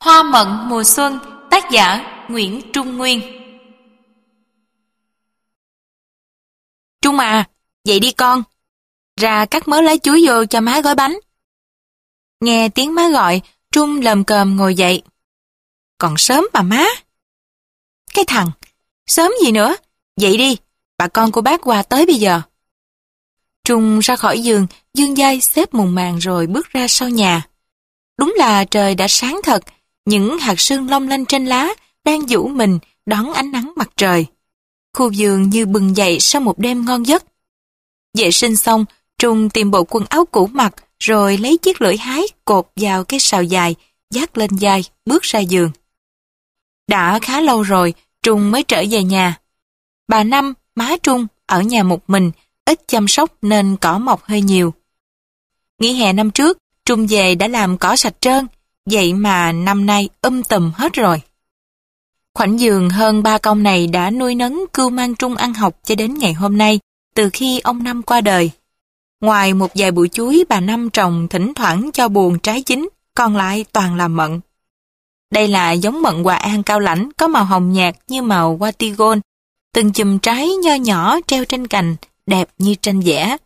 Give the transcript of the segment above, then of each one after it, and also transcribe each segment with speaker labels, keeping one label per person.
Speaker 1: Hoa mận mùa xuân, tác giả Nguyễn Trung Nguyên.
Speaker 2: Trung à, dậy đi con. Ra cắt mớ lá chuối vô cho má gói bánh. Nghe tiếng má gọi, Trung lầm cờm ngồi dậy. Còn sớm mà má. Cái thằng, sớm gì nữa, dậy đi, bà con của bác qua tới bây giờ. Trung ra khỏi giường, dương dây xếp mùng màng rồi bước ra sau nhà. Đúng là trời đã sáng thật, những hạt sương long lanh trên lá đang vũ mình đón ánh nắng mặt trời. Khu vườn như bừng dậy sau một đêm ngon giấc. Vệ sinh xong, Trung tìm bộ quần áo cũ mặc rồi lấy chiếc lưỡi hái cột vào cái sào dài, dắt lên vai, bước ra giường. Đã khá lâu rồi, Trung mới trở về nhà. Bà Năm, má Trung, ở nhà một mình, ít chăm sóc nên cỏ mọc hơi nhiều. Nghỉ hè năm trước, Trung về đã làm cỏ sạch trơn, vậy mà năm nay âm tầm hết rồi. Khoảnh giường hơn ba công này đã nuôi nấng cưu mang Trung ăn học cho đến ngày hôm nay, từ khi ông Năm qua đời. Ngoài một vài bụi chuối bà Năm trồng thỉnh thoảng cho buồn trái chín, còn lại toàn là mận. Đây là giống mận hòa an cao lãnh có màu hồng nhạt như màu Watigon. Từng chùm trái nho nhỏ treo trên cành, đẹp như tranh vẽ.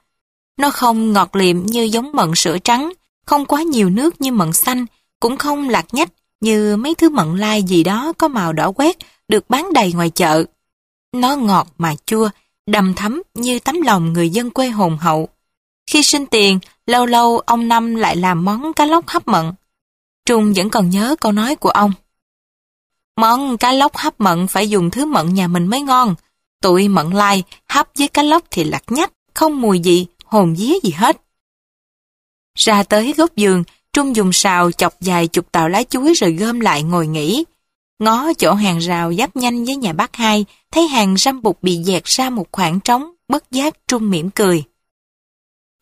Speaker 2: Nó không ngọt liệm như giống mận sữa trắng, không quá nhiều nước như mận xanh, cũng không lạc nhách như mấy thứ mận lai gì đó có màu đỏ quét được bán đầy ngoài chợ. Nó ngọt mà chua, đầm thấm như tấm lòng người dân quê hồn hậu. Khi sinh tiền, lâu lâu ông Năm lại làm món cá lóc hấp mận. Trung vẫn còn nhớ câu nói của ông. Món cá lóc hấp mận phải dùng thứ mận nhà mình mới ngon. Tụi mận lai hấp với cá lóc thì lạc nhách, không mùi gì, hồn vía gì hết. Ra tới gốc giường, Trung dùng sào chọc dài chục tàu lá chuối rồi gom lại ngồi nghỉ. Ngó chỗ hàng rào giáp nhanh với nhà bác hai, thấy hàng răm bụt bị dẹt ra một khoảng trống, bất giác Trung mỉm cười.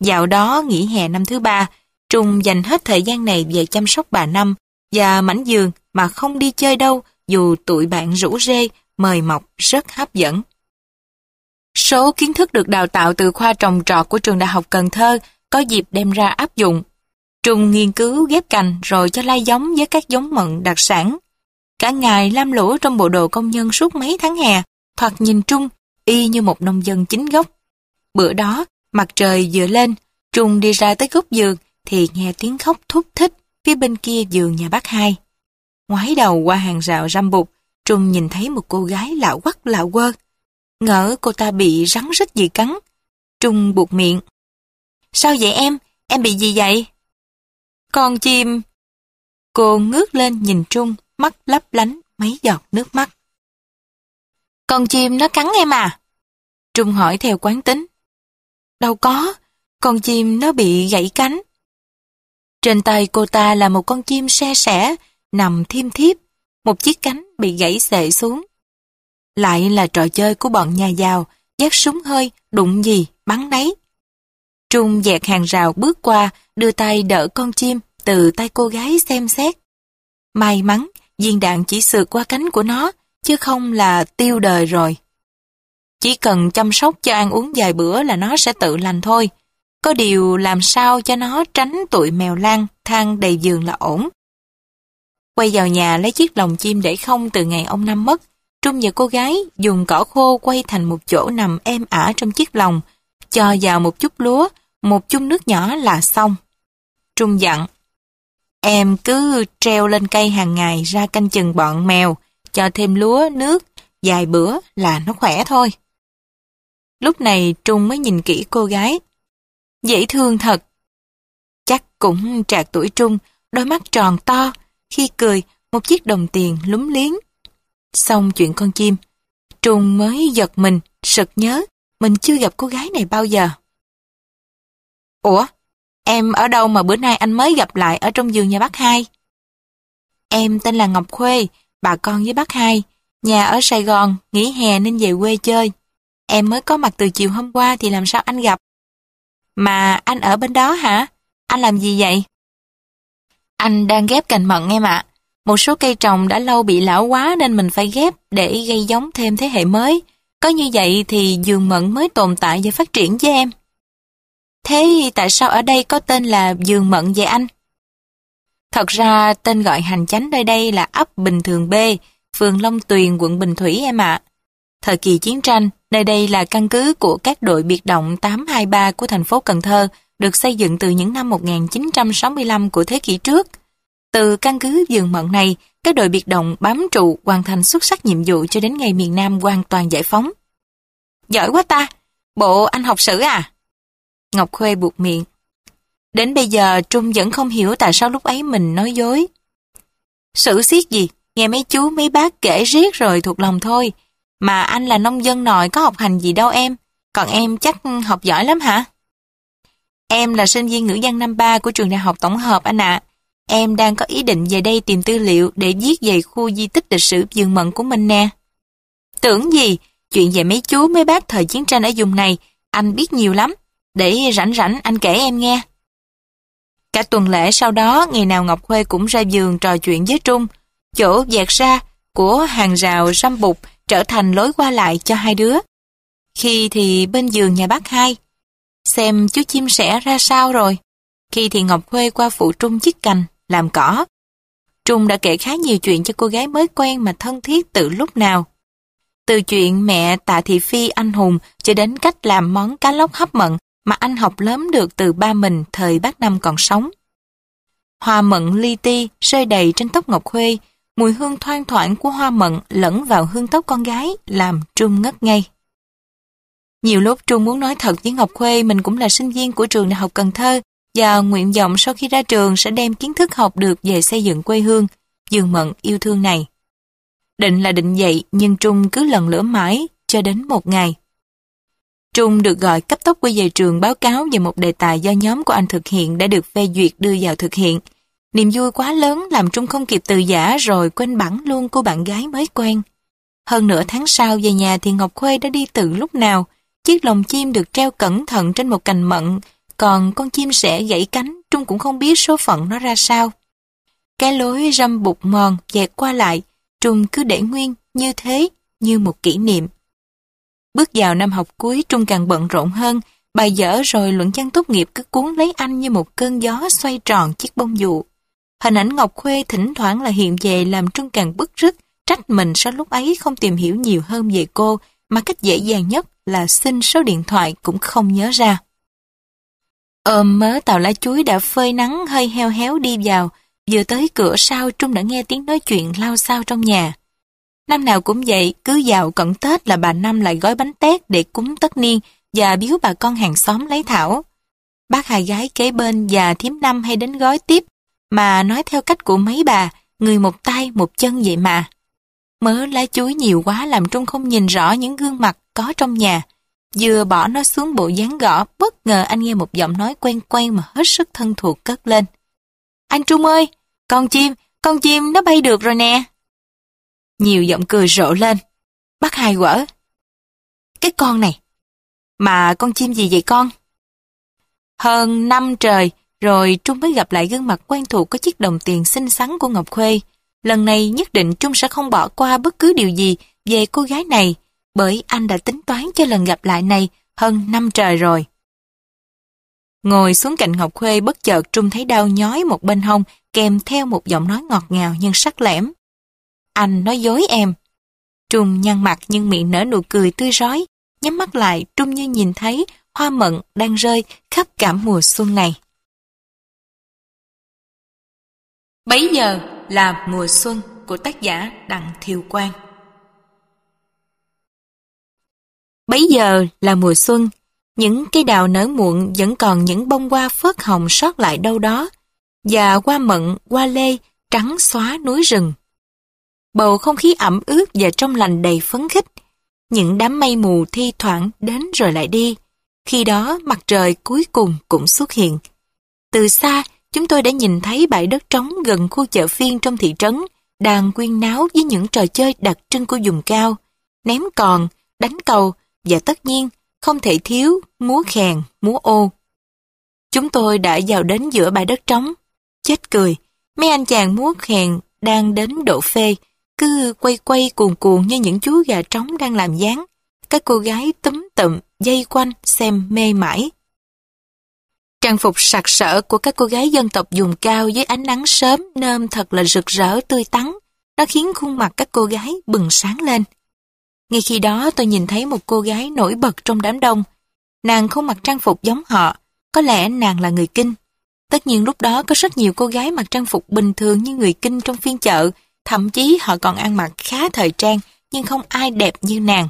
Speaker 2: Dạo đó nghỉ hè năm thứ ba, Trung dành hết thời gian này về chăm sóc bà Năm và mảnh giường mà không đi chơi đâu dù tụi bạn rủ rê, mời mọc rất hấp dẫn. Số kiến thức được đào tạo từ khoa trồng trọt của trường Đại học Cần Thơ có dịp đem ra áp dụng. Trung nghiên cứu ghép cành rồi cho lai giống với các giống mận đặc sản. Cả ngày lam lũ trong bộ đồ công nhân suốt mấy tháng hè, thoạt nhìn Trung y như một nông dân chính gốc. Bữa đó, mặt trời vừa lên, Trung đi ra tới gốc giường thì nghe tiếng khóc thúc thích phía bên kia giường nhà bác hai. Ngoái đầu qua hàng rào răm bụt, Trung nhìn thấy một cô gái lạ quắc lạ quơ. Ngỡ cô ta bị rắn rít gì cắn. Trung buộc miệng. Sao vậy em? Em bị gì vậy? Con chim... Cô ngước lên nhìn Trung, mắt lấp lánh mấy giọt nước mắt. Con chim nó cắn em à? Trung hỏi theo quán tính. Đâu có, con chim nó bị gãy cánh. Trên tay cô ta là một con chim xe sẻ, nằm thiêm thiếp, một chiếc cánh bị gãy xệ xuống. Lại là trò chơi của bọn nhà giàu, giác súng hơi, đụng gì, bắn nấy Trung dẹt hàng rào bước qua, đưa tay đỡ con chim từ tay cô gái xem xét. May mắn, viên đạn chỉ sượt qua cánh của nó, chứ không là tiêu đời rồi. Chỉ cần chăm sóc cho ăn uống vài bữa là nó sẽ tự lành thôi. Có điều làm sao cho nó tránh tụi mèo lan than đầy giường là ổn. Quay vào nhà lấy chiếc lồng chim để không từ ngày ông Năm mất. Trung và cô gái dùng cỏ khô quay thành một chỗ nằm êm ả trong chiếc lồng, cho vào một chút lúa, một chung nước nhỏ là xong. Trung dặn, em cứ treo lên cây hàng ngày ra canh chừng bọn mèo, cho thêm lúa, nước, vài bữa là nó khỏe thôi. Lúc này Trung mới nhìn kỹ cô gái. Dễ thương thật. Chắc cũng trạc tuổi Trung, đôi mắt tròn to, khi cười một chiếc đồng tiền lúng liếng. Xong chuyện con chim, Trung mới giật mình, sực nhớ mình chưa gặp cô gái này bao giờ. Ủa, em ở đâu mà bữa nay anh mới gặp lại ở trong giường nhà bác hai? Em tên là Ngọc Khuê, bà con với bác hai, nhà ở Sài Gòn, nghỉ hè nên về quê chơi. Em mới có mặt từ chiều hôm qua thì làm sao anh gặp? Mà anh ở bên đó hả? Anh làm gì vậy? Anh đang ghép cành mận em ạ. Một số cây trồng đã lâu bị lão quá nên mình phải ghép để gây giống thêm thế hệ mới. Có như vậy thì giường mận mới tồn tại và phát triển với em. Thế tại sao ở đây có tên là giường mận vậy anh? Thật ra tên gọi hành chánh nơi đây là ấp Bình Thường B, phường Long Tuyền, quận Bình Thủy em ạ. Thời kỳ chiến tranh, nơi đây là căn cứ của các đội biệt động 823 của thành phố Cần Thơ, được xây dựng từ những năm 1965 của thế kỷ trước. Từ căn cứ dường mận này, các đội biệt động bám trụ hoàn thành xuất sắc nhiệm vụ cho đến ngày miền Nam hoàn toàn giải phóng. Giỏi quá ta! Bộ anh học sử à? Ngọc Khuê buộc miệng. Đến bây giờ Trung vẫn không hiểu tại sao lúc ấy mình nói dối. Sự xiết gì? Nghe mấy chú mấy bác kể riết rồi thuộc lòng thôi. Mà anh là nông dân nội có học hành gì đâu em. Còn em chắc học giỏi lắm hả? Em là sinh viên ngữ văn năm ba của trường đại học tổng hợp anh ạ. Em đang có ý định về đây tìm tư liệu để viết về khu di tích lịch sử Dương Mận của mình nè. Tưởng gì, chuyện về mấy chú mấy bác thời chiến tranh ở vùng này, anh biết nhiều lắm. Để rảnh rảnh anh kể em nghe. Cả tuần lễ sau đó, ngày nào Ngọc Khuê cũng ra giường trò chuyện với Trung. Chỗ dẹt ra của hàng rào răm bụt trở thành lối qua lại cho hai đứa. Khi thì bên giường nhà bác hai, xem chú chim sẻ ra sao rồi. Khi thì Ngọc Khuê qua phụ Trung chiếc cành, làm cỏ. Trung đã kể khá nhiều chuyện cho cô gái mới quen mà thân thiết từ lúc nào. Từ chuyện mẹ Tạ Thị Phi anh hùng cho đến cách làm món cá lóc hấp mận mà anh học lớn được từ ba mình thời bác Năm còn sống. Hoa mận li ti rơi đầy trên tóc Ngọc Khuê, mùi hương thoang thoảng của hoa mận lẫn vào hương tóc con gái làm Trung ngất ngây. Nhiều lúc Trung muốn nói thật với Ngọc Khuê mình cũng là sinh viên của trường Đại học Cần Thơ và nguyện vọng sau khi ra trường sẽ đem kiến thức học được về xây dựng quê hương, dương mận yêu thương này. Định là định vậy nhưng Trung cứ lần lửa mãi cho đến một ngày. Trung được gọi cấp tốc quay về trường báo cáo về một đề tài do nhóm của anh thực hiện đã được phê duyệt đưa vào thực hiện. Niềm vui quá lớn làm Trung không kịp từ giả rồi quên bẵng luôn cô bạn gái mới quen. Hơn nửa tháng sau về nhà thì Ngọc Khuê đã đi từ lúc nào. Chiếc lồng chim được treo cẩn thận trên một cành mận, còn con chim sẻ gãy cánh, Trung cũng không biết số phận nó ra sao. Cái lối râm bụt mòn dẹt qua lại, Trung cứ để nguyên như thế, như một kỷ niệm. Bước vào năm học cuối Trung càng bận rộn hơn, bài dở rồi luận văn tốt nghiệp cứ cuốn lấy anh như một cơn gió xoay tròn chiếc bông dụ. Hình ảnh Ngọc Khuê thỉnh thoảng là hiện về làm Trung càng bức rứt, trách mình sau lúc ấy không tìm hiểu nhiều hơn về cô, mà cách dễ dàng nhất là xin số điện thoại cũng không nhớ ra. Ôm mớ tàu lá chuối đã phơi nắng hơi heo héo đi vào, vừa tới cửa sau Trung đã nghe tiếng nói chuyện lao sao trong nhà. Năm nào cũng vậy, cứ vào cận Tết là bà Năm lại gói bánh tét để cúng tất niên và biếu bà con hàng xóm lấy thảo. Bác hai gái kế bên và thím năm hay đến gói tiếp, mà nói theo cách của mấy bà, người một tay một chân vậy mà. Mớ lá chuối nhiều quá làm Trung không nhìn rõ những gương mặt có trong nhà. Vừa bỏ nó xuống bộ dáng gõ, bất ngờ anh nghe một giọng nói quen quen mà hết sức thân thuộc cất lên. Anh Trung ơi, con chim, con chim nó bay được rồi nè. Nhiều giọng cười rộ lên. Bác hai quở. Cái con này. Mà con chim gì vậy con? Hơn năm trời, rồi Trung mới gặp lại gương mặt quen thuộc có chiếc đồng tiền xinh xắn của Ngọc Khuê. Lần này nhất định Trung sẽ không bỏ qua bất cứ điều gì về cô gái này, bởi anh đã tính toán cho lần gặp lại này hơn năm trời rồi. Ngồi xuống cạnh Ngọc Khuê bất chợt Trung thấy đau nhói một bên hông kèm theo một giọng nói ngọt ngào nhưng sắc lẻm. Anh nói dối em. Trung nhăn mặt nhưng miệng nở nụ cười tươi rói, nhắm mắt lại Trung như nhìn thấy hoa mận đang rơi khắp cả mùa xuân này. Bấy giờ là mùa xuân của tác giả Đặng Thiều Quang. Bấy giờ là mùa xuân, những cây đào nở muộn vẫn còn những bông hoa phớt hồng sót lại đâu đó, và hoa mận, hoa lê trắng xóa núi rừng. Bầu không khí ẩm ướt và trong lành đầy phấn khích. Những đám mây mù thi thoảng đến rồi lại đi. Khi đó mặt trời cuối cùng cũng xuất hiện. Từ xa, chúng tôi đã nhìn thấy bãi đất trống gần khu chợ phiên trong thị trấn, đang quyên náo với những trò chơi đặc trưng của vùng cao, ném còn, đánh cầu và tất nhiên không thể thiếu múa khèn, múa ô. Chúng tôi đã vào đến giữa bãi đất trống. Chết cười, mấy anh chàng múa khèn đang đến độ phê, cứ quay quay cuồn cuộn như những chú gà trống đang làm dáng. Các cô gái túm tụm, dây quanh, xem mê mãi. Trang phục sặc sỡ của các cô gái dân tộc vùng cao dưới ánh nắng sớm nơm thật là rực rỡ tươi tắn. Nó khiến khuôn mặt các cô gái bừng sáng lên. Ngay khi đó tôi nhìn thấy một cô gái nổi bật trong đám đông. Nàng không mặc trang phục giống họ, có lẽ nàng là người Kinh. Tất nhiên lúc đó có rất nhiều cô gái mặc trang phục bình thường như người Kinh trong phiên chợ, thậm chí họ còn ăn mặc khá thời trang, nhưng không ai đẹp như nàng.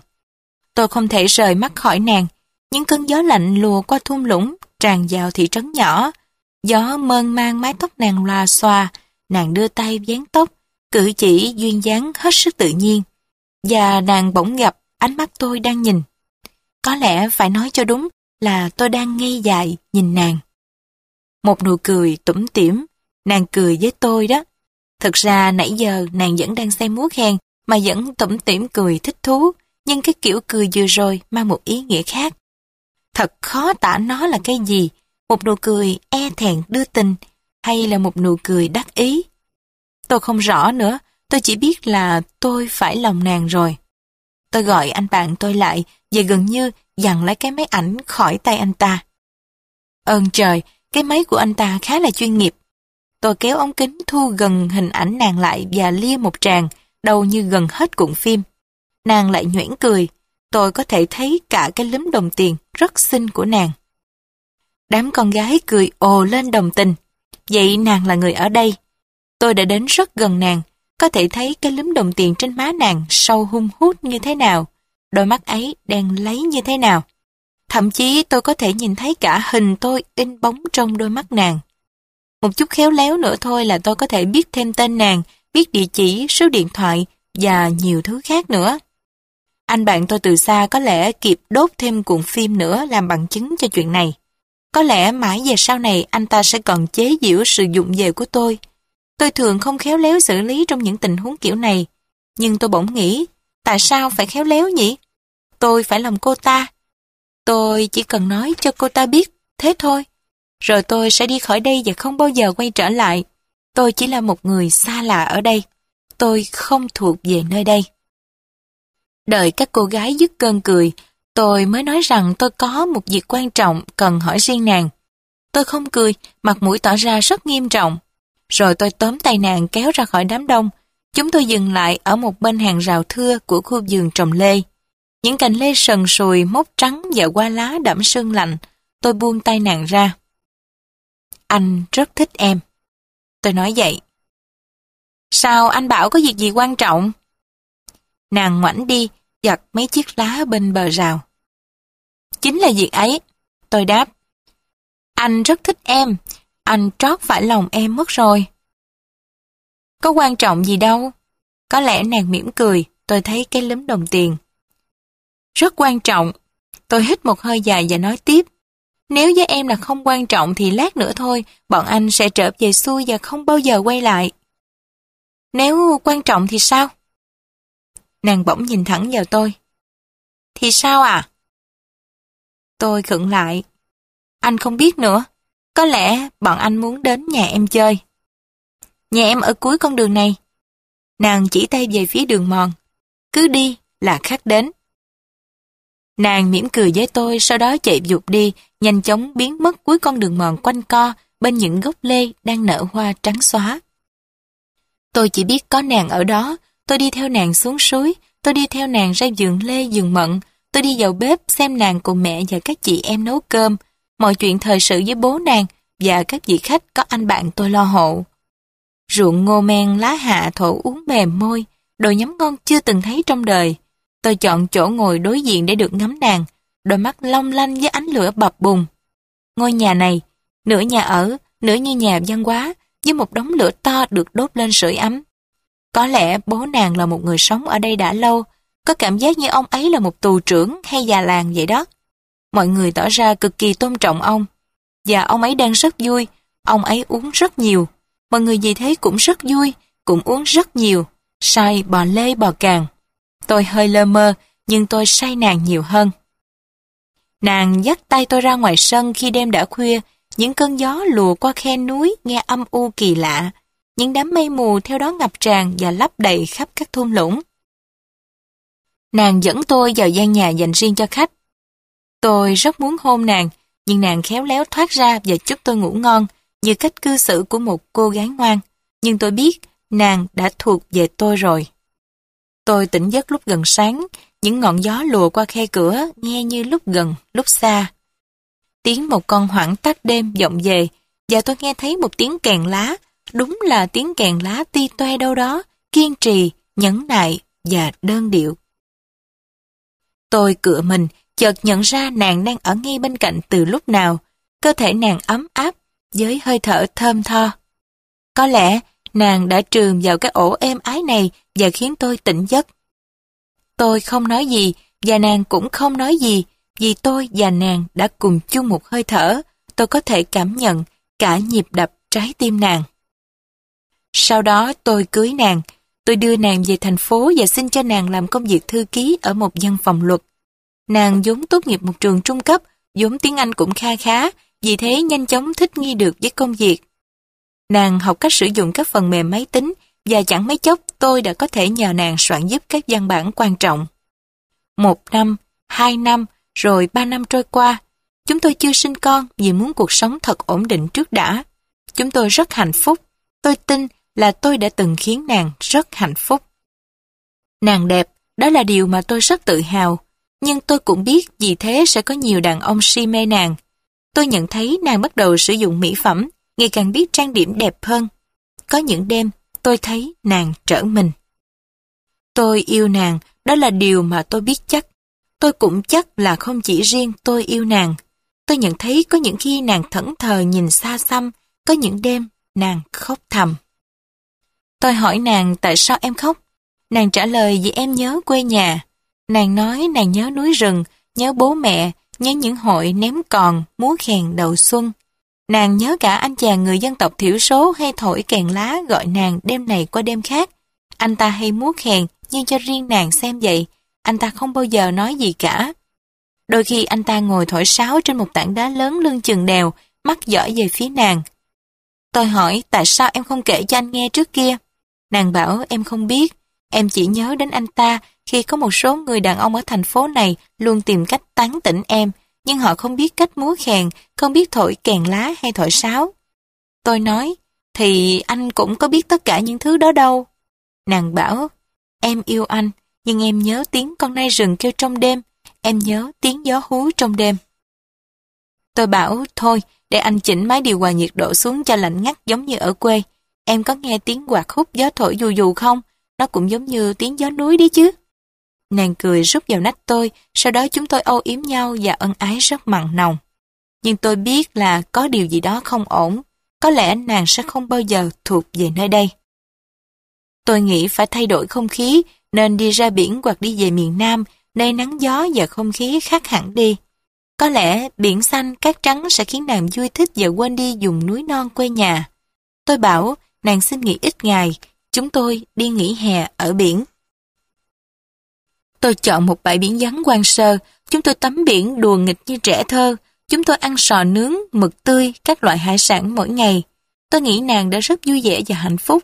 Speaker 2: Tôi không thể rời mắt khỏi nàng, những cơn gió lạnh lùa qua thung lũng, tràn vào thị trấn nhỏ. Gió mơn mang mái tóc nàng loa xoa, nàng đưa tay dán tóc, cử chỉ duyên dáng hết sức tự nhiên. Và nàng bỗng gặp ánh mắt tôi đang nhìn. Có lẽ phải nói cho đúng là tôi đang ngây dài nhìn nàng. Một nụ cười tủm tỉm, nàng cười với tôi đó. Thực ra nãy giờ nàng vẫn đang say múa khen mà vẫn tủm tỉm cười thích thú, nhưng cái kiểu cười vừa rồi mang một ý nghĩa khác. Thật khó tả nó là cái gì, một nụ cười e thẹn đưa tình hay là một nụ cười đắc ý. Tôi không rõ nữa, tôi chỉ biết là tôi phải lòng nàng rồi. Tôi gọi anh bạn tôi lại và gần như dằn lấy cái máy ảnh khỏi tay anh ta. Ơn trời, cái máy của anh ta khá là chuyên nghiệp. Tôi kéo ống kính thu gần hình ảnh nàng lại và lia một tràng, đầu như gần hết cuộn phim. Nàng lại nhoẻn cười, tôi có thể thấy cả cái lúm đồng tiền rất xinh của nàng. Đám con gái cười ồ lên đồng tình. Vậy nàng là người ở đây. Tôi đã đến rất gần nàng, có thể thấy cái lúm đồng tiền trên má nàng sâu hung hút như thế nào, đôi mắt ấy đen lấy như thế nào. Thậm chí tôi có thể nhìn thấy cả hình tôi in bóng trong đôi mắt nàng. Một chút khéo léo nữa thôi là tôi có thể biết thêm tên nàng, biết địa chỉ, số điện thoại và nhiều thứ khác nữa. Anh bạn tôi từ xa có lẽ kịp đốt thêm cuộn phim nữa làm bằng chứng cho chuyện này. Có lẽ mãi về sau này anh ta sẽ còn chế giễu sự dụng về của tôi. Tôi thường không khéo léo xử lý trong những tình huống kiểu này. Nhưng tôi bỗng nghĩ, tại sao phải khéo léo nhỉ? Tôi phải làm cô ta. Tôi chỉ cần nói cho cô ta biết, thế thôi. Rồi tôi sẽ đi khỏi đây và không bao giờ quay trở lại. Tôi chỉ là một người xa lạ ở đây. Tôi không thuộc về nơi đây. Đợi các cô gái dứt cơn cười, tôi mới nói rằng tôi có một việc quan trọng cần hỏi riêng nàng. Tôi không cười, mặt mũi tỏ ra rất nghiêm trọng. Rồi tôi tóm tay nàng kéo ra khỏi đám đông. Chúng tôi dừng lại ở một bên hàng rào thưa của khu vườn trồng lê. Những cành lê sần sùi, mốc trắng và qua lá đẫm sương lạnh. Tôi buông tay nàng ra. Anh rất thích em. Tôi nói vậy. Sao anh bảo có việc gì quan trọng? Nàng ngoảnh đi, giật mấy chiếc lá bên bờ rào. Chính là việc ấy. Tôi đáp. Anh rất thích em, anh trót phải lòng em mất rồi. Có quan trọng gì đâu. Có lẽ nàng mỉm cười, tôi thấy cái lấm đồng tiền. Rất quan trọng. Tôi hít một hơi dài và nói tiếp. Nếu với em là không quan trọng thì lát nữa thôi, bọn anh sẽ trở về xuôi và không bao giờ quay lại. Nếu quan trọng thì sao? Nàng bỗng nhìn thẳng vào tôi. Thì sao à? Tôi khựng lại. Anh không biết nữa. Có lẽ bọn anh muốn đến nhà em chơi. Nhà em ở cuối con đường này. Nàng chỉ tay về phía đường mòn. Cứ đi là khách đến. Nàng mỉm cười với tôi, sau đó chạy vụt đi, nhanh chóng biến mất cuối con đường mòn quanh co, bên những gốc lê đang nở hoa trắng xóa. Tôi chỉ biết có nàng ở đó, tôi đi theo nàng xuống suối, tôi đi theo nàng ra giường lê giường mận, tôi đi vào bếp xem nàng cùng mẹ và các chị em nấu cơm, mọi chuyện thời sự với bố nàng và các vị khách có anh bạn tôi lo hộ. Ruộng ngô men lá hạ thổ uống mềm môi, đồ nhắm ngon chưa từng thấy trong đời. Tôi chọn chỗ ngồi đối diện để được ngắm nàng, đôi mắt long lanh với ánh lửa bập bùng. Ngôi nhà này, nửa nhà ở, nửa như nhà văn hóa, với một đống lửa to được đốt lên sưởi ấm. Có lẽ bố nàng là một người sống ở đây đã lâu, có cảm giác như ông ấy là một tù trưởng hay già làng vậy đó. Mọi người tỏ ra cực kỳ tôn trọng ông. Và ông ấy đang rất vui, ông ấy uống rất nhiều. Mọi người gì thế cũng rất vui, cũng uống rất nhiều. Say bò lê bò càng. Tôi hơi lơ mơ, nhưng tôi say nàng nhiều hơn. Nàng dắt tay tôi ra ngoài sân khi đêm đã khuya, những cơn gió lùa qua khe núi nghe âm u kỳ lạ, những đám mây mù theo đó ngập tràn và lấp đầy khắp các thung lũng. Nàng dẫn tôi vào gian nhà dành riêng cho khách. Tôi rất muốn hôn nàng, nhưng nàng khéo léo thoát ra và chúc tôi ngủ ngon, như cách cư xử của một cô gái ngoan. Nhưng tôi biết nàng đã thuộc về tôi rồi. Tôi tỉnh giấc lúc gần sáng, những ngọn gió lùa qua khe cửa nghe như lúc gần, lúc xa. Tiếng một con hoảng tắt đêm vọng về, và tôi nghe thấy một tiếng kèn lá, đúng là tiếng kèn lá ti toe đâu đó, kiên trì, nhẫn nại và đơn điệu. Tôi cựa mình, chợt nhận ra nàng đang ở ngay bên cạnh từ lúc nào, cơ thể nàng ấm áp, với hơi thở thơm tho. Có lẽ nàng đã trường vào cái ổ êm ái này và khiến tôi tỉnh giấc. Tôi không nói gì và nàng cũng không nói gì vì tôi và nàng đã cùng chung một hơi thở. Tôi có thể cảm nhận cả nhịp đập trái tim nàng. Sau đó tôi cưới nàng. Tôi đưa nàng về thành phố và xin cho nàng làm công việc thư ký ở một văn phòng luật. Nàng vốn tốt nghiệp một trường trung cấp, vốn tiếng Anh cũng kha khá, vì thế nhanh chóng thích nghi được với công việc. Nàng học cách sử dụng các phần mềm máy tính và chẳng mấy chốc tôi đã có thể nhờ nàng soạn giúp các văn bản quan trọng. Một năm, hai năm, rồi ba năm trôi qua, chúng tôi chưa sinh con vì muốn cuộc sống thật ổn định trước đã. Chúng tôi rất hạnh phúc. Tôi tin là tôi đã từng khiến nàng rất hạnh phúc. Nàng đẹp, đó là điều mà tôi rất tự hào. Nhưng tôi cũng biết vì thế sẽ có nhiều đàn ông si mê nàng. Tôi nhận thấy nàng bắt đầu sử dụng mỹ phẩm, ngày càng biết trang điểm đẹp hơn. Có những đêm, tôi thấy nàng trở mình. Tôi yêu nàng, đó là điều mà tôi biết chắc. Tôi cũng chắc là không chỉ riêng tôi yêu nàng. Tôi nhận thấy có những khi nàng thẫn thờ nhìn xa xăm, có những đêm nàng khóc thầm. Tôi hỏi nàng tại sao em khóc? Nàng trả lời vì em nhớ quê nhà. Nàng nói nàng nhớ núi rừng, nhớ bố mẹ, nhớ những hội ném còn, múa kèn đầu xuân. Nàng nhớ cả anh chàng người dân tộc thiểu số hay thổi kèn lá gọi nàng đêm này qua đêm khác. Anh ta hay múa kèn, nhưng cho riêng nàng xem vậy, anh ta không bao giờ nói gì cả. Đôi khi anh ta ngồi thổi sáo trên một tảng đá lớn lưng chừng đèo, mắt dõi về phía nàng. Tôi hỏi tại sao em không kể cho anh nghe trước kia. Nàng bảo em không biết, em chỉ nhớ đến anh ta khi có một số người đàn ông ở thành phố này luôn tìm cách tán tỉnh em, nhưng họ không biết cách múa khèn, không biết thổi kèn lá hay thổi sáo. Tôi nói, thì anh cũng có biết tất cả những thứ đó đâu. Nàng bảo, em yêu anh, nhưng em nhớ tiếng con nai rừng kêu trong đêm, em nhớ tiếng gió hú trong đêm. Tôi bảo, thôi, để anh chỉnh máy điều hòa nhiệt độ xuống cho lạnh ngắt giống như ở quê. Em có nghe tiếng quạt hút gió thổi dù dù không? Nó cũng giống như tiếng gió núi đi chứ. Nàng cười rút vào nách tôi, sau đó chúng tôi âu yếm nhau và ân ái rất mặn nồng. Nhưng tôi biết là có điều gì đó không ổn, có lẽ nàng sẽ không bao giờ thuộc về nơi đây. Tôi nghĩ phải thay đổi không khí, nên đi ra biển hoặc đi về miền Nam, nơi nắng gió và không khí khác hẳn đi. Có lẽ biển xanh, cát trắng sẽ khiến nàng vui thích và quên đi dùng núi non quê nhà. Tôi bảo, nàng xin nghỉ ít ngày, chúng tôi đi nghỉ hè ở biển. Tôi chọn một bãi biển vắng quan sơ, chúng tôi tắm biển đùa nghịch như trẻ thơ, chúng tôi ăn sò nướng, mực tươi, các loại hải sản mỗi ngày. Tôi nghĩ nàng đã rất vui vẻ và hạnh phúc.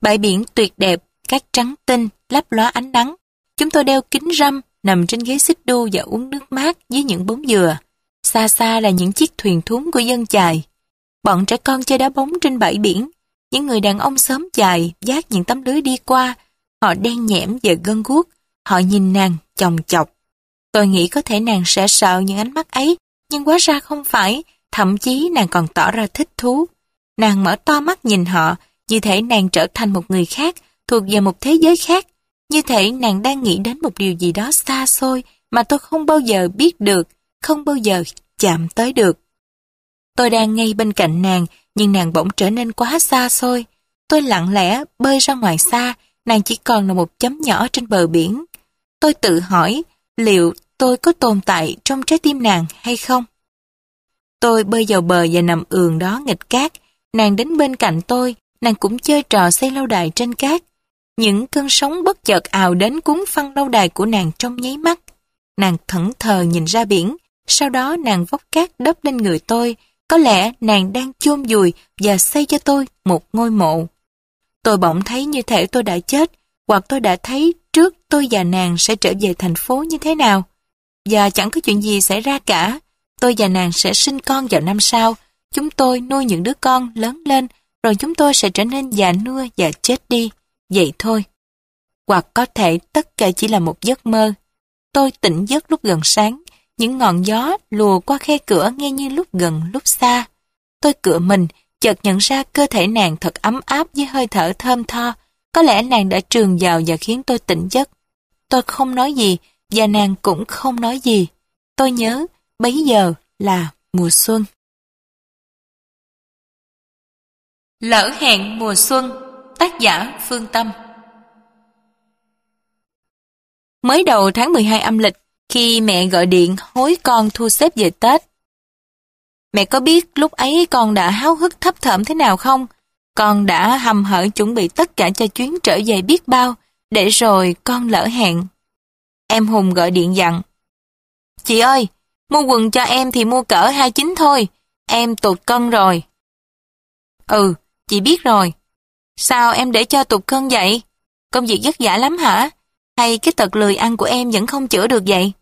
Speaker 2: Bãi biển tuyệt đẹp, cát trắng tinh, lấp lóa ánh nắng. Chúng tôi đeo kính râm, nằm trên ghế xích đu và uống nước mát với những bóng dừa. Xa xa là những chiếc thuyền thúng của dân chài. Bọn trẻ con chơi đá bóng trên bãi biển. Những người đàn ông sớm chài, vác những tấm lưới đi qua. Họ đen nhẽm và gân guốc, Họ nhìn nàng chồng chọc. Tôi nghĩ có thể nàng sẽ sợ những ánh mắt ấy, nhưng quá ra không phải, thậm chí nàng còn tỏ ra thích thú. Nàng mở to mắt nhìn họ, như thể nàng trở thành một người khác, thuộc về một thế giới khác. Như thể nàng đang nghĩ đến một điều gì đó xa xôi mà tôi không bao giờ biết được, không bao giờ chạm tới được. Tôi đang ngay bên cạnh nàng, nhưng nàng bỗng trở nên quá xa xôi. Tôi lặng lẽ bơi ra ngoài xa, nàng chỉ còn là một chấm nhỏ trên bờ biển. Tôi tự hỏi liệu tôi có tồn tại trong trái tim nàng hay không? Tôi bơi vào bờ và nằm ườn đó nghịch cát. Nàng đến bên cạnh tôi, nàng cũng chơi trò xây lâu đài trên cát. Những cơn sóng bất chợt ào đến cuốn phăng lâu đài của nàng trong nháy mắt. Nàng thẫn thờ nhìn ra biển, sau đó nàng vóc cát đắp lên người tôi. Có lẽ nàng đang chôn vùi và xây cho tôi một ngôi mộ. Tôi bỗng thấy như thể tôi đã chết, hoặc tôi đã thấy trước tôi và nàng sẽ trở về thành phố như thế nào. Và chẳng có chuyện gì xảy ra cả. tôi và nàng sẽ sinh con vào năm sau. Chúng tôi nuôi những đứa con lớn lên, rồi chúng tôi sẽ trở nên già nua và chết đi. Vậy thôi. Hoặc có thể tất cả chỉ là một giấc mơ. Tôi tỉnh giấc lúc gần sáng, những ngọn gió lùa qua khe cửa nghe như lúc gần lúc xa. Tôi cựa mình, chợt nhận ra cơ thể nàng thật ấm áp với hơi thở thơm tho. Có lẽ nàng đã trường vào và khiến tôi tỉnh giấc. Tôi không nói gì, và nàng cũng không nói gì. Tôi nhớ, bấy giờ là mùa xuân.
Speaker 1: Lỡ hẹn mùa xuân, tác giả Phương Tâm
Speaker 2: Mới đầu tháng 12 âm lịch, khi mẹ gọi điện hối con thu xếp về Tết. Mẹ có biết lúc ấy con đã háo hức thấp thởm thế nào không? Con đã hầm hở chuẩn bị tất cả cho chuyến trở về biết bao, để rồi con lỡ hẹn. Em Hùng gọi điện dặn. Chị ơi, mua quần cho em thì mua cỡ 29 thôi, em tụt cân rồi. Ừ, chị biết rồi. Sao em để cho tụt cân vậy? Công việc vất vả lắm hả? Hay cái tật lười ăn của em vẫn không chữa được vậy?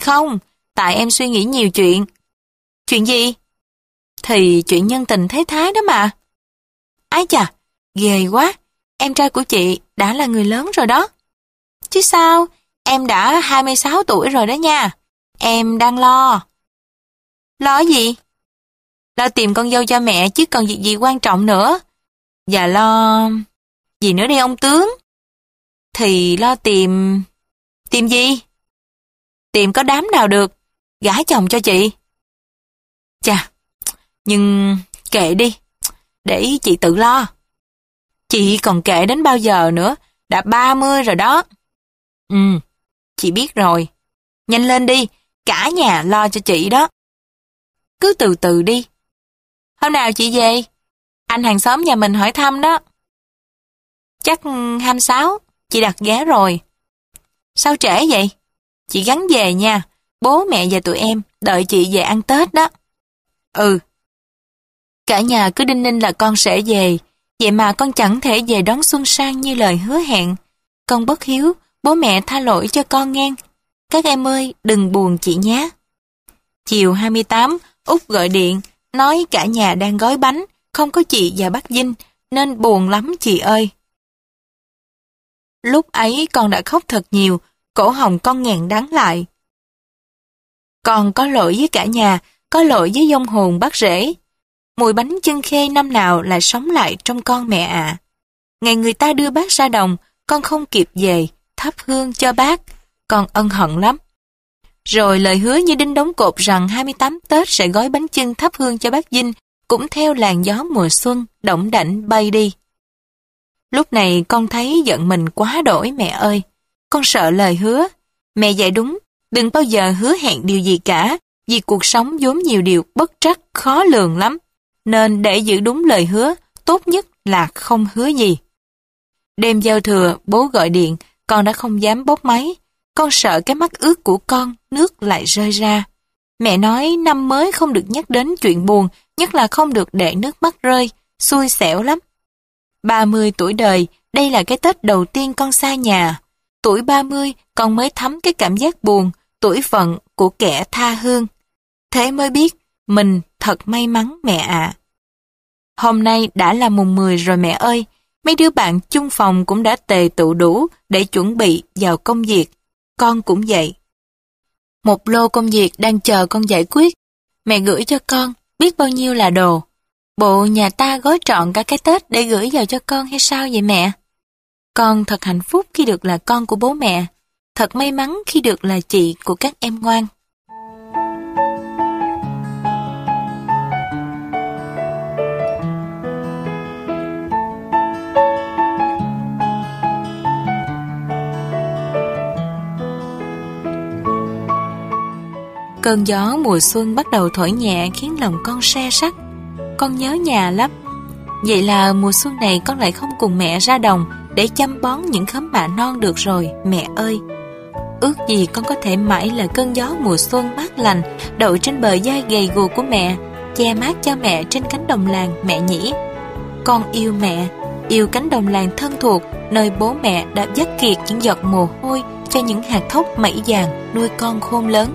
Speaker 2: Không, tại em suy nghĩ nhiều chuyện. Chuyện gì? Thì chuyện nhân tình thế thái đó mà. Ái chà, ghê quá, em trai của chị đã là người lớn rồi đó. Chứ sao, em đã 26 tuổi rồi đó nha. Em đang lo. Lo gì? Lo tìm con dâu cho mẹ chứ còn việc gì quan trọng nữa. Và lo... Gì nữa đây ông tướng? Thì lo tìm... Tìm gì? Tìm có đám nào được. Gả chồng cho chị. Chà, nhưng kệ đi. Để chị tự lo. Chị còn kệ đến bao giờ nữa. Đã 30 rồi đó. Ừ, chị biết rồi. Nhanh lên đi, cả nhà lo cho chị đó. Cứ từ từ đi. Hôm nào chị về? Anh hàng xóm nhà mình hỏi thăm đó. Chắc 26, chị đặt ghé rồi. Sao trễ vậy? Chị gắn về nha, bố mẹ và tụi em đợi chị về ăn Tết đó. Ừ. Cả nhà cứ đinh ninh là con sẽ về, vậy mà con chẳng thể về đón Xuân Sang như lời hứa hẹn. Con bất hiếu, bố mẹ tha lỗi cho con ngang. Các em ơi, đừng buồn chị nhé. Chiều 28, Út gọi điện, nói cả nhà đang gói bánh, không có chị và bác Vinh, nên buồn lắm chị ơi. Lúc ấy con đã khóc thật nhiều, cổ hồng con ngàn đắng lại. Con có lỗi với cả nhà, có lỗi với dông hồn bác rể. Mùi bánh chân khê năm nào lại sống lại trong con mẹ ạ. Ngày người ta đưa bác ra đồng, con không kịp về, thắp hương cho bác, con ân hận lắm. Rồi lời hứa như đinh đóng cột rằng 28 Tết sẽ gói bánh chưng thắp hương cho bác Vinh, cũng theo làn gió mùa xuân, động đảnh bay đi. Lúc này con thấy giận mình quá đổi mẹ ơi. Con sợ lời hứa. Mẹ dạy đúng, đừng bao giờ hứa hẹn điều gì cả, vì cuộc sống vốn nhiều điều bất trắc, khó lường lắm. Nên để giữ đúng lời hứa, tốt nhất là không hứa gì. Đêm giao thừa, bố gọi điện, con đã không dám bóp máy. Con sợ cái mắt ướt của con, nước lại rơi ra. Mẹ nói năm mới không được nhắc đến chuyện buồn, nhất là không được để nước mắt rơi, xui xẻo lắm. 30 tuổi đời, đây là cái Tết đầu tiên con xa nhà. Tuổi 30, con mới thấm cái cảm giác buồn, tuổi phận của kẻ tha hương. Thế mới biết, mình thật may mắn mẹ ạ. Hôm nay đã là mùng 10 rồi mẹ ơi, mấy đứa bạn chung phòng cũng đã tề tụ đủ để chuẩn bị vào công việc. Con cũng vậy. Một lô công việc đang chờ con giải quyết. Mẹ gửi cho con, biết bao nhiêu là đồ. Bộ nhà ta gói trọn cả cái Tết để gửi vào cho con hay sao vậy mẹ? Con thật hạnh phúc khi được là con của bố mẹ. Thật may mắn khi được là chị của các em ngoan. Cơn gió mùa xuân bắt đầu thổi nhẹ khiến lòng con xe sắt. Con nhớ nhà lắm. Vậy là mùa xuân này con lại không cùng mẹ ra đồng để chăm bón những khóm mạ non được rồi, mẹ ơi. Ước gì con có thể mãi là cơn gió mùa xuân mát lành đậu trên bờ vai gầy gù của mẹ, che mát cho mẹ trên cánh đồng làng mẹ nhỉ. Con yêu mẹ, yêu cánh đồng làng thân thuộc nơi bố mẹ đã dắt kiệt những giọt mồ hôi cho những hạt thóc mẩy vàng nuôi con khôn lớn.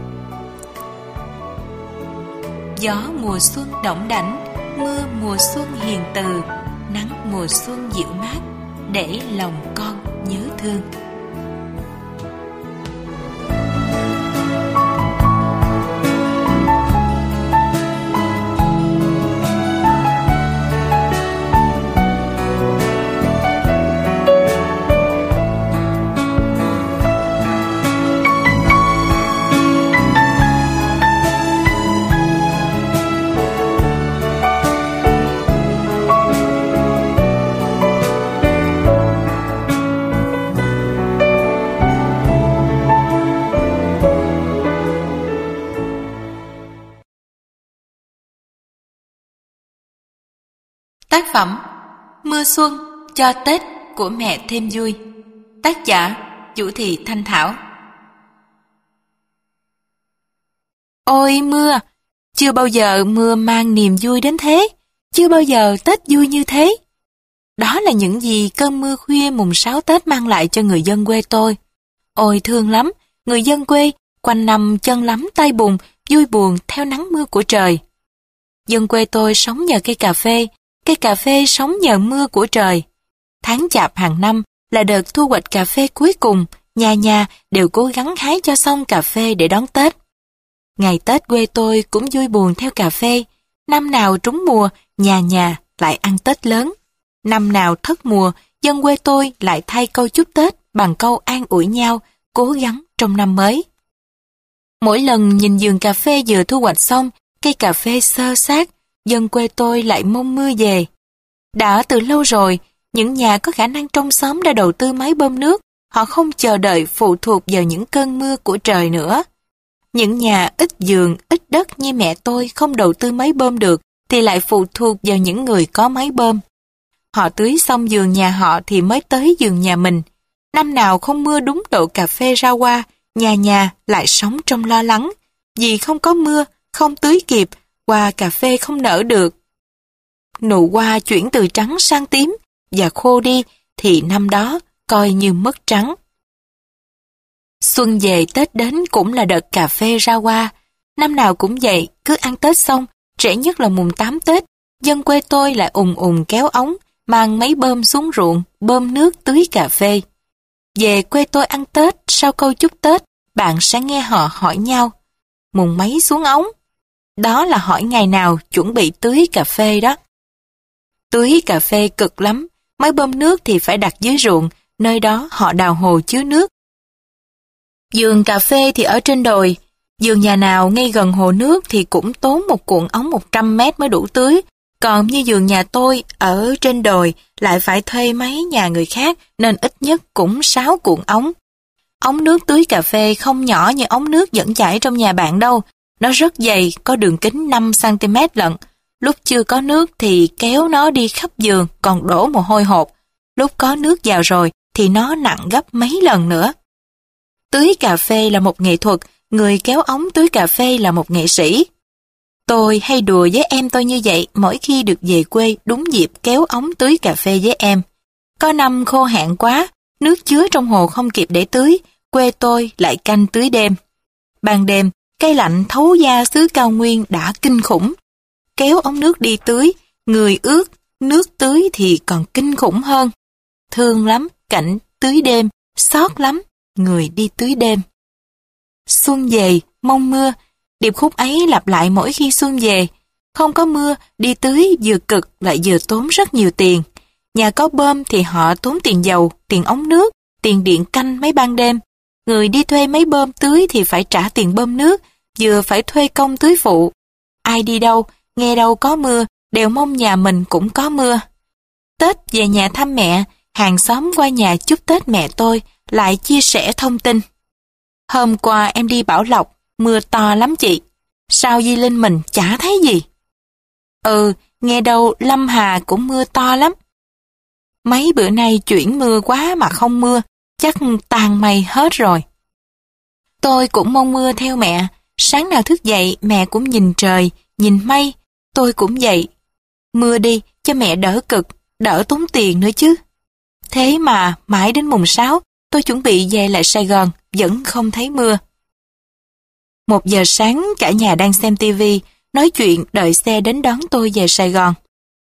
Speaker 1: Gió mùa xuân động đảnh, Mưa mùa xuân hiền từ, Nắng mùa xuân dịu mát, Để lòng con nhớ thương. Tác phẩm Mưa xuân cho Tết của mẹ thêm vui Tác giả Chủ thị Thanh Thảo
Speaker 2: Ôi mưa, chưa bao giờ mưa mang niềm vui đến thế, chưa bao giờ Tết vui như thế. Đó là những gì cơn mưa khuya mùng 6 Tết mang lại cho người dân quê tôi. Ôi thương lắm, người dân quê, quanh năm chân lắm tay bùn, vui buồn theo nắng mưa của trời. Dân quê tôi sống nhờ cây cà phê, cây cà phê sống nhờ mưa của trời. Tháng chạp hàng năm là đợt thu hoạch cà phê cuối cùng, nhà nhà đều cố gắng hái cho xong cà phê để đón Tết. Ngày Tết quê tôi cũng vui buồn theo cà phê. Năm nào trúng mùa, nhà nhà lại ăn Tết lớn. Năm nào thất mùa, dân quê tôi lại thay câu chúc Tết bằng câu an ủi nhau, cố gắng trong năm mới. Mỗi lần nhìn vườn cà phê vừa thu hoạch xong, cây cà phê sơ sát, dân quê tôi lại mong mưa về. Đã từ lâu rồi, những nhà có khả năng trong xóm đã đầu tư máy bơm nước, họ không chờ đợi phụ thuộc vào những cơn mưa của trời nữa. Những nhà ít giường, ít đất như mẹ tôi không đầu tư máy bơm được, thì lại phụ thuộc vào những người có máy bơm. Họ tưới xong giường nhà họ thì mới tới giường nhà mình. Năm nào không mưa đúng độ cà phê ra qua, nhà nhà lại sống trong lo lắng. Vì không có mưa, không tưới kịp, hoa cà phê không nở được. Nụ hoa chuyển từ trắng sang tím và khô đi thì năm đó coi như mất trắng. Xuân về Tết đến cũng là đợt cà phê ra hoa. Năm nào cũng vậy, cứ ăn Tết xong, trễ nhất là mùng 8 Tết, dân quê tôi lại ùng ùng kéo ống, mang máy bơm xuống ruộng, bơm nước tưới cà phê. Về quê tôi ăn Tết, sau câu chúc Tết, bạn sẽ nghe họ hỏi nhau, mùng mấy xuống ống? Đó là hỏi ngày nào chuẩn bị tưới cà phê đó. Tưới cà phê cực lắm, máy bơm nước thì phải đặt dưới ruộng, nơi đó họ đào hồ chứa nước. Giường cà phê thì ở trên đồi, giường nhà nào ngay gần hồ nước thì cũng tốn một cuộn ống 100 mét mới đủ tưới, còn như giường nhà tôi ở trên đồi lại phải thuê mấy nhà người khác nên ít nhất cũng 6 cuộn ống. Ống nước tưới cà phê không nhỏ như ống nước dẫn chảy trong nhà bạn đâu, nó rất dày, có đường kính 5cm lận. Lúc chưa có nước thì kéo nó đi khắp giường còn đổ mồ hôi hột. Lúc có nước vào rồi thì nó nặng gấp mấy lần nữa. Tưới cà phê là một nghệ thuật, người kéo ống tưới cà phê là một nghệ sĩ. Tôi hay đùa với em tôi như vậy mỗi khi được về quê đúng dịp kéo ống tưới cà phê với em. Có năm khô hạn quá, nước chứa trong hồ không kịp để tưới, quê tôi lại canh tưới đêm. Ban đêm, cây lạnh thấu da xứ cao nguyên đã kinh khủng. Kéo ống nước đi tưới, người ướt, nước tưới thì còn kinh khủng hơn. Thương lắm, cảnh tưới đêm, xót lắm, người đi tưới đêm. Xuân về, mong mưa, điệp khúc ấy lặp lại mỗi khi xuân về. Không có mưa, đi tưới vừa cực lại vừa tốn rất nhiều tiền. Nhà có bơm thì họ tốn tiền dầu, tiền ống nước, tiền điện canh mấy ban đêm. Người đi thuê máy bơm tưới thì phải trả tiền bơm nước, vừa phải thuê công tưới phụ. Ai đi đâu, nghe đâu có mưa, đều mong nhà mình cũng có mưa. Tết về nhà thăm mẹ, hàng xóm qua nhà chúc Tết mẹ tôi, lại chia sẻ thông tin. Hôm qua em đi Bảo Lộc, mưa to lắm chị. Sao Di Linh mình chả thấy gì? Ừ, nghe đâu Lâm Hà cũng mưa to lắm. Mấy bữa nay chuyển mưa quá mà không mưa, chắc tàn mây hết rồi. Tôi cũng mong mưa theo mẹ, sáng nào thức dậy mẹ cũng nhìn trời, nhìn mây, tôi cũng vậy. Mưa đi cho mẹ đỡ cực, đỡ tốn tiền nữa chứ. Thế mà mãi đến mùng 6, tôi chuẩn bị về lại Sài Gòn, vẫn không thấy mưa. Một giờ sáng cả nhà đang xem tivi, nói chuyện đợi xe đến đón tôi về Sài Gòn.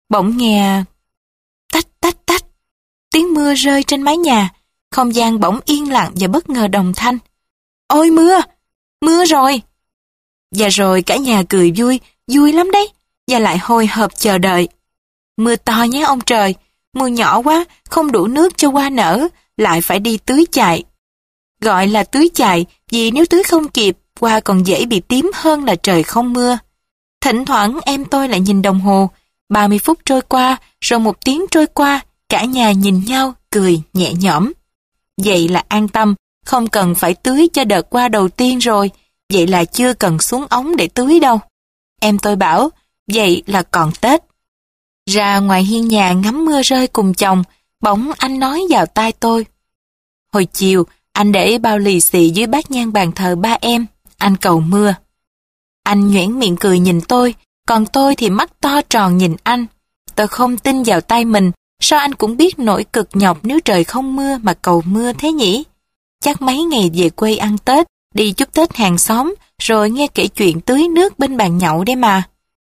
Speaker 2: Bỗng nghe tách tách tách, tiếng mưa rơi trên mái nhà, không gian bỗng yên lặng và bất ngờ đồng thanh. Ôi mưa, mưa rồi. Và rồi cả nhà cười vui, vui lắm đấy, và lại hồi hộp chờ đợi. Mưa to nhé ông trời, mưa nhỏ quá, không đủ nước cho hoa nở, lại phải đi tưới chạy. Gọi là tưới chạy vì nếu tưới không kịp, hoa còn dễ bị tím hơn là trời không mưa. Thỉnh thoảng em tôi lại nhìn đồng hồ, 30 phút trôi qua, rồi một tiếng trôi qua, cả nhà nhìn nhau, cười nhẹ nhõm. Vậy là an tâm, không cần phải tưới cho đợt qua đầu tiên rồi, vậy là chưa cần xuống ống để tưới đâu. Em tôi bảo, vậy là còn Tết. Ra ngoài hiên nhà ngắm mưa rơi cùng chồng, bỗng anh nói vào tai tôi. Hồi chiều, anh để bao lì xì dưới bát nhang bàn thờ ba em, anh cầu mưa. Anh nhoẻn miệng cười nhìn tôi, còn tôi thì mắt to tròn nhìn anh. Tôi không tin vào tay mình, sao anh cũng biết nỗi cực nhọc nếu trời không mưa mà cầu mưa thế nhỉ? Chắc mấy ngày về quê ăn Tết, đi chúc Tết hàng xóm, rồi nghe kể chuyện tưới nước bên bàn nhậu đấy mà.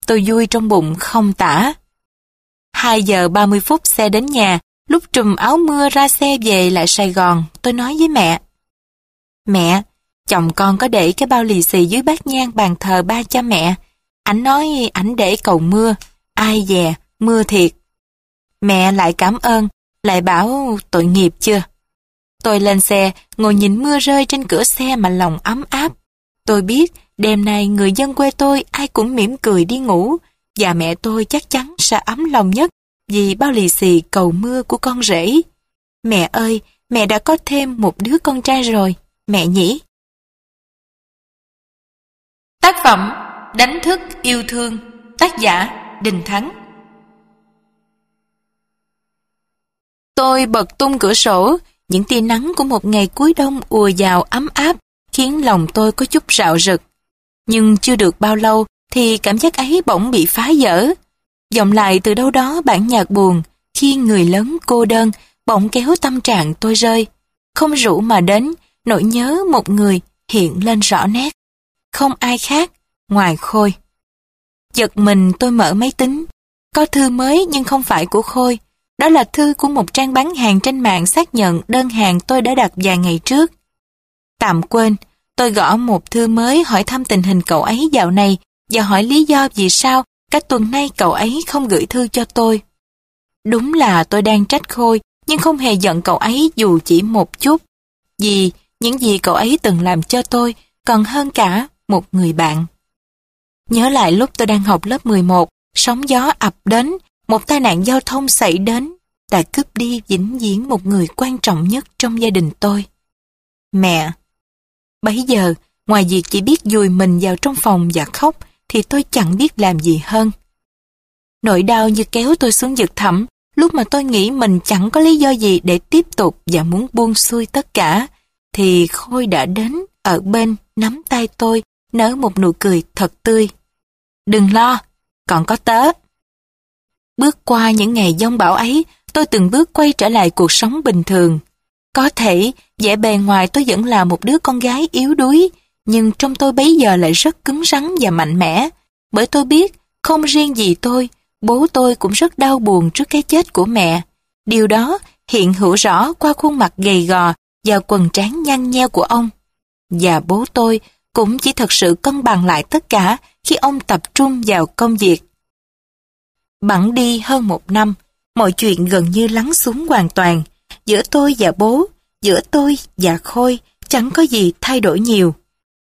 Speaker 2: Tôi vui trong bụng không tả. 2 giờ 30 phút xe đến nhà, lúc trùm áo mưa ra xe về lại Sài Gòn, tôi nói với mẹ. Mẹ, chồng con có để cái bao lì xì dưới bát nhang bàn thờ ba cha mẹ. Ảnh nói ảnh để cầu mưa, ai dè, mưa thiệt. Mẹ lại cảm ơn, lại bảo tội nghiệp chưa. Tôi lên xe, ngồi nhìn mưa rơi trên cửa xe mà lòng ấm áp. Tôi biết đêm nay người dân quê tôi ai cũng mỉm cười đi ngủ và mẹ tôi chắc chắn sẽ ấm lòng nhất vì bao lì xì cầu mưa của con rể. Mẹ ơi, mẹ đã có thêm một đứa con trai rồi, mẹ nhỉ?
Speaker 1: Tác phẩm Đánh thức yêu thương Tác giả Đình Thắng
Speaker 2: Tôi bật tung cửa sổ, những tia nắng của một ngày cuối đông ùa vào ấm áp, khiến lòng tôi có chút rạo rực. Nhưng chưa được bao lâu thì cảm giác ấy bỗng bị phá vỡ. Dòng lại từ đâu đó bản nhạc buồn, khi người lớn cô đơn, bỗng kéo tâm trạng tôi rơi. Không rủ mà đến, nỗi nhớ một người hiện lên rõ nét. Không ai khác, ngoài Khôi. Giật mình tôi mở máy tính. Có thư mới nhưng không phải của Khôi. Đó là thư của một trang bán hàng trên mạng xác nhận đơn hàng tôi đã đặt vài ngày trước. Tạm quên, tôi gõ một thư mới hỏi thăm tình hình cậu ấy dạo này và hỏi lý do vì sao cách tuần nay cậu ấy không gửi thư cho tôi. Đúng là tôi đang trách Khôi nhưng không hề giận cậu ấy dù chỉ một chút. Vì những gì cậu ấy từng làm cho tôi còn hơn cả một người bạn. Nhớ lại lúc tôi đang học lớp 11, sóng gió ập đến, một tai nạn giao thông xảy đến, đã cướp đi vĩnh viễn một người quan trọng nhất trong gia đình tôi. Mẹ. Bấy giờ, ngoài việc chỉ biết dùi mình vào trong phòng và khóc, thì tôi chẳng biết làm gì hơn. Nỗi đau như kéo tôi xuống vực thẳm, lúc mà tôi nghĩ mình chẳng có lý do gì để tiếp tục và muốn buông xuôi tất cả, thì Khôi đã đến ở bên nắm tay tôi nở một nụ cười thật tươi. Đừng lo, còn có tớ. Bước qua những ngày giông bão ấy, tôi từng bước quay trở lại cuộc sống bình thường. Có thể, vẻ bề ngoài tôi vẫn là một đứa con gái yếu đuối, nhưng trong tôi bấy giờ lại rất cứng rắn và mạnh mẽ, bởi tôi biết, không riêng gì tôi, bố tôi cũng rất đau buồn trước cái chết của mẹ. Điều đó hiện hữu rõ qua khuôn mặt gầy gò và quần trán nhăn nheo của ông. Và bố tôi cũng chỉ thật sự cân bằng lại tất cả khi ông tập trung vào công việc. Bẵng đi hơn một năm, mọi chuyện gần như lắng xuống hoàn toàn. Giữa tôi và bố, giữa tôi và Khôi chẳng có gì thay đổi nhiều.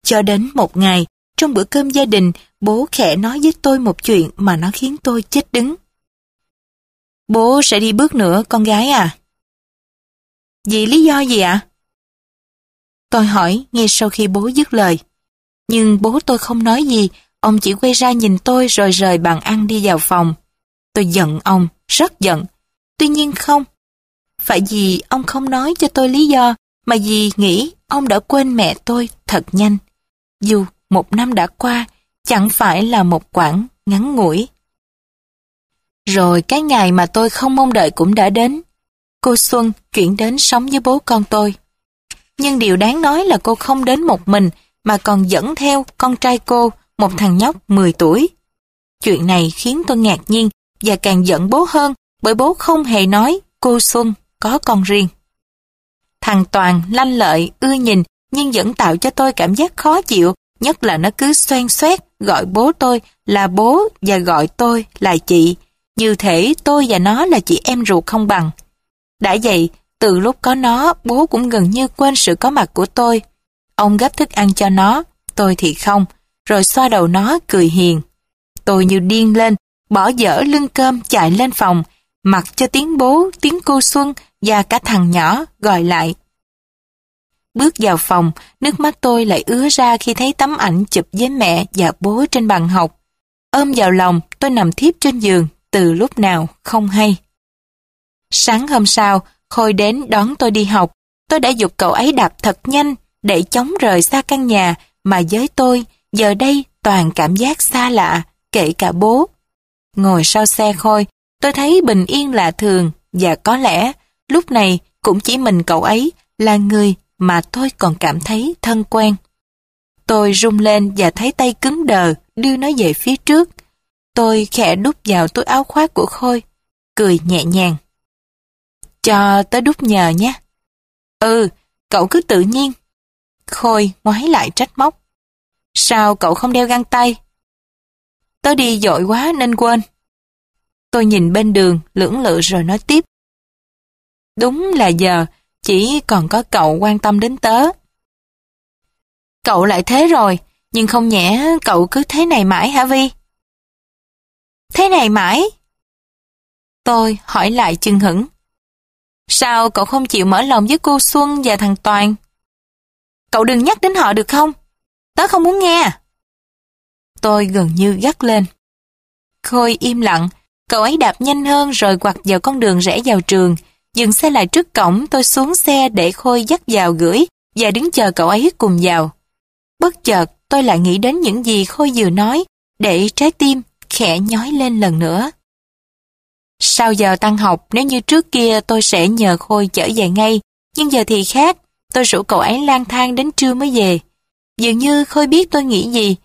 Speaker 2: Cho đến một ngày, trong bữa cơm gia đình, bố khẽ nói với tôi một chuyện mà nó khiến tôi chết đứng. Bố sẽ đi bước nữa con gái à? Vì lý do gì ạ? Tôi hỏi ngay sau khi bố dứt lời. Nhưng bố tôi không nói gì, ông chỉ quay ra nhìn tôi rồi rời bàn ăn đi vào phòng. Tôi giận ông, rất giận. Tuy nhiên không. Phải vì ông không nói cho tôi lý do, mà vì nghĩ ông đã quên mẹ tôi thật nhanh. Dù một năm đã qua, chẳng phải là một quãng ngắn ngủi. Rồi cái ngày mà tôi không mong đợi cũng đã đến. Cô Xuân chuyển đến sống với bố con tôi. Nhưng điều đáng nói là cô không đến một mình mà còn dẫn theo con trai cô, một thằng nhóc 10 tuổi. Chuyện này khiến tôi ngạc nhiên và càng giận bố hơn bởi bố không hề nói cô Xuân có con riêng. Thằng Toàn lanh lợi, ưa nhìn nhưng vẫn tạo cho tôi cảm giác khó chịu, nhất là nó cứ xoan xoét gọi bố tôi là bố và gọi tôi là chị. Như thể tôi và nó là chị em ruột không bằng. Đã vậy, từ lúc có nó, bố cũng gần như quên sự có mặt của tôi. Ông gấp thức ăn cho nó, tôi thì không, rồi xoa đầu nó cười hiền. Tôi như điên lên, bỏ dở lưng cơm chạy lên phòng, mặc cho tiếng bố, tiếng cô Xuân và cả thằng nhỏ gọi lại. Bước vào phòng, nước mắt tôi lại ứa ra khi thấy tấm ảnh chụp với mẹ và bố trên bàn học. Ôm vào lòng, tôi nằm thiếp trên giường, từ lúc nào không hay. Sáng hôm sau, Khôi đến đón tôi đi học. Tôi đã dục cậu ấy đạp thật nhanh để chống rời xa căn nhà mà với tôi giờ đây toàn cảm giác xa lạ, kể cả bố. Ngồi sau xe Khôi, tôi thấy bình yên lạ thường và có lẽ lúc này cũng chỉ mình cậu ấy là người mà tôi còn cảm thấy thân quen. Tôi rung lên và thấy tay cứng đờ đưa nó về phía trước. Tôi khẽ đút vào túi áo khoác của Khôi, cười nhẹ nhàng. Cho tới đút nhờ nhé. Ừ, cậu cứ tự nhiên. Khôi ngoái lại trách móc. Sao cậu không đeo găng tay? Tớ đi dội quá nên quên. Tôi nhìn bên đường, lưỡng lự rồi nói tiếp. Đúng là giờ, chỉ còn có cậu quan tâm đến tớ. Cậu lại thế rồi, nhưng không nhẽ cậu cứ thế này mãi hả Vi? Thế này mãi? Tôi hỏi lại chừng hững. Sao cậu không chịu mở lòng với cô Xuân và thằng Toàn? Cậu đừng nhắc đến họ được không? Tớ không muốn nghe. Tôi gần như gắt lên. Khôi im lặng, cậu ấy đạp nhanh hơn rồi quặt vào con đường rẽ vào trường. Dừng xe lại trước cổng, tôi xuống xe để Khôi dắt vào gửi và đứng chờ cậu ấy cùng vào. Bất chợt, tôi lại nghĩ đến những gì Khôi vừa nói, để trái tim khẽ nhói lên lần nữa. Sau giờ tăng học, nếu như trước kia tôi sẽ nhờ Khôi chở về ngay, nhưng giờ thì khác, tôi rủ cậu ấy lang thang đến trưa mới về. Dường như Khôi biết tôi nghĩ gì,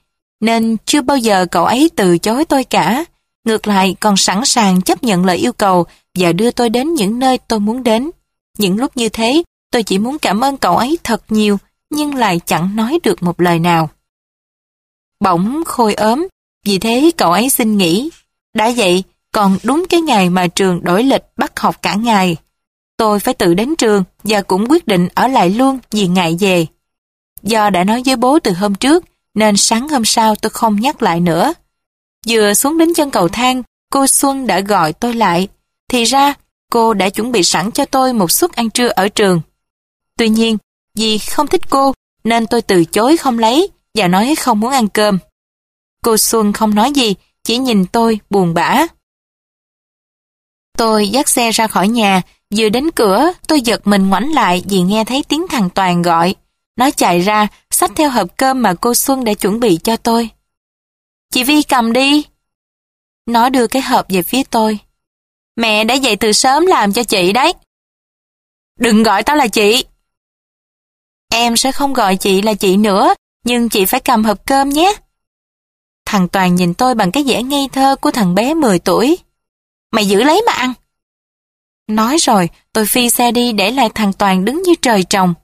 Speaker 2: nên chưa bao giờ cậu ấy từ chối tôi cả. Ngược lại còn sẵn sàng chấp nhận lời yêu cầu và đưa tôi đến những nơi tôi muốn đến. Những lúc như thế, tôi chỉ muốn cảm ơn cậu ấy thật nhiều, nhưng lại chẳng nói được một lời nào. Bỗng Khôi ốm, vì thế cậu ấy xin nghỉ. Đã vậy, còn đúng cái ngày mà trường đổi lịch bắt học cả ngày. Tôi phải tự đến trường và cũng quyết định ở lại luôn vì ngại về. Do đã nói với bố từ hôm trước, nên sáng hôm sau tôi không nhắc lại nữa. Vừa xuống đến chân cầu thang, cô Xuân đã gọi tôi lại. Thì ra, cô đã chuẩn bị sẵn cho tôi một suất ăn trưa ở trường. Tuy nhiên, vì không thích cô, nên tôi từ chối không lấy và nói không muốn ăn cơm. Cô Xuân không nói gì, chỉ nhìn tôi buồn bã. Tôi dắt xe ra khỏi nhà, vừa đến cửa, tôi giật mình ngoảnh lại vì nghe thấy tiếng thằng Toàn gọi. Nó chạy ra, xách theo hộp cơm mà cô Xuân đã chuẩn bị cho tôi. Chị Vi cầm đi. Nó đưa cái hộp về phía tôi. Mẹ đã dậy từ sớm làm cho chị đấy. Đừng gọi tao là chị. Em sẽ không gọi chị là chị nữa, nhưng chị phải cầm hộp cơm nhé. Thằng Toàn nhìn tôi bằng cái vẻ ngây thơ của thằng bé 10 tuổi. Mày giữ lấy mà ăn. Nói rồi, tôi phi xe đi để lại thằng Toàn đứng như trời trồng.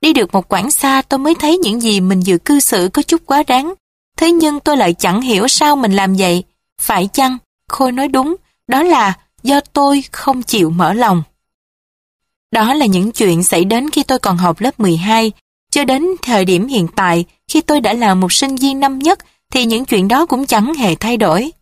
Speaker 2: Đi được một quãng xa tôi mới thấy những gì mình vừa cư xử có chút quá đáng. Thế nhưng tôi lại chẳng hiểu sao mình làm vậy. Phải chăng? Khôi nói đúng, đó là do tôi không chịu mở lòng. Đó là những chuyện xảy đến khi tôi còn học lớp 12. Cho đến thời điểm hiện tại, khi tôi đã là một sinh viên năm nhất, thì những chuyện đó cũng chẳng hề thay đổi.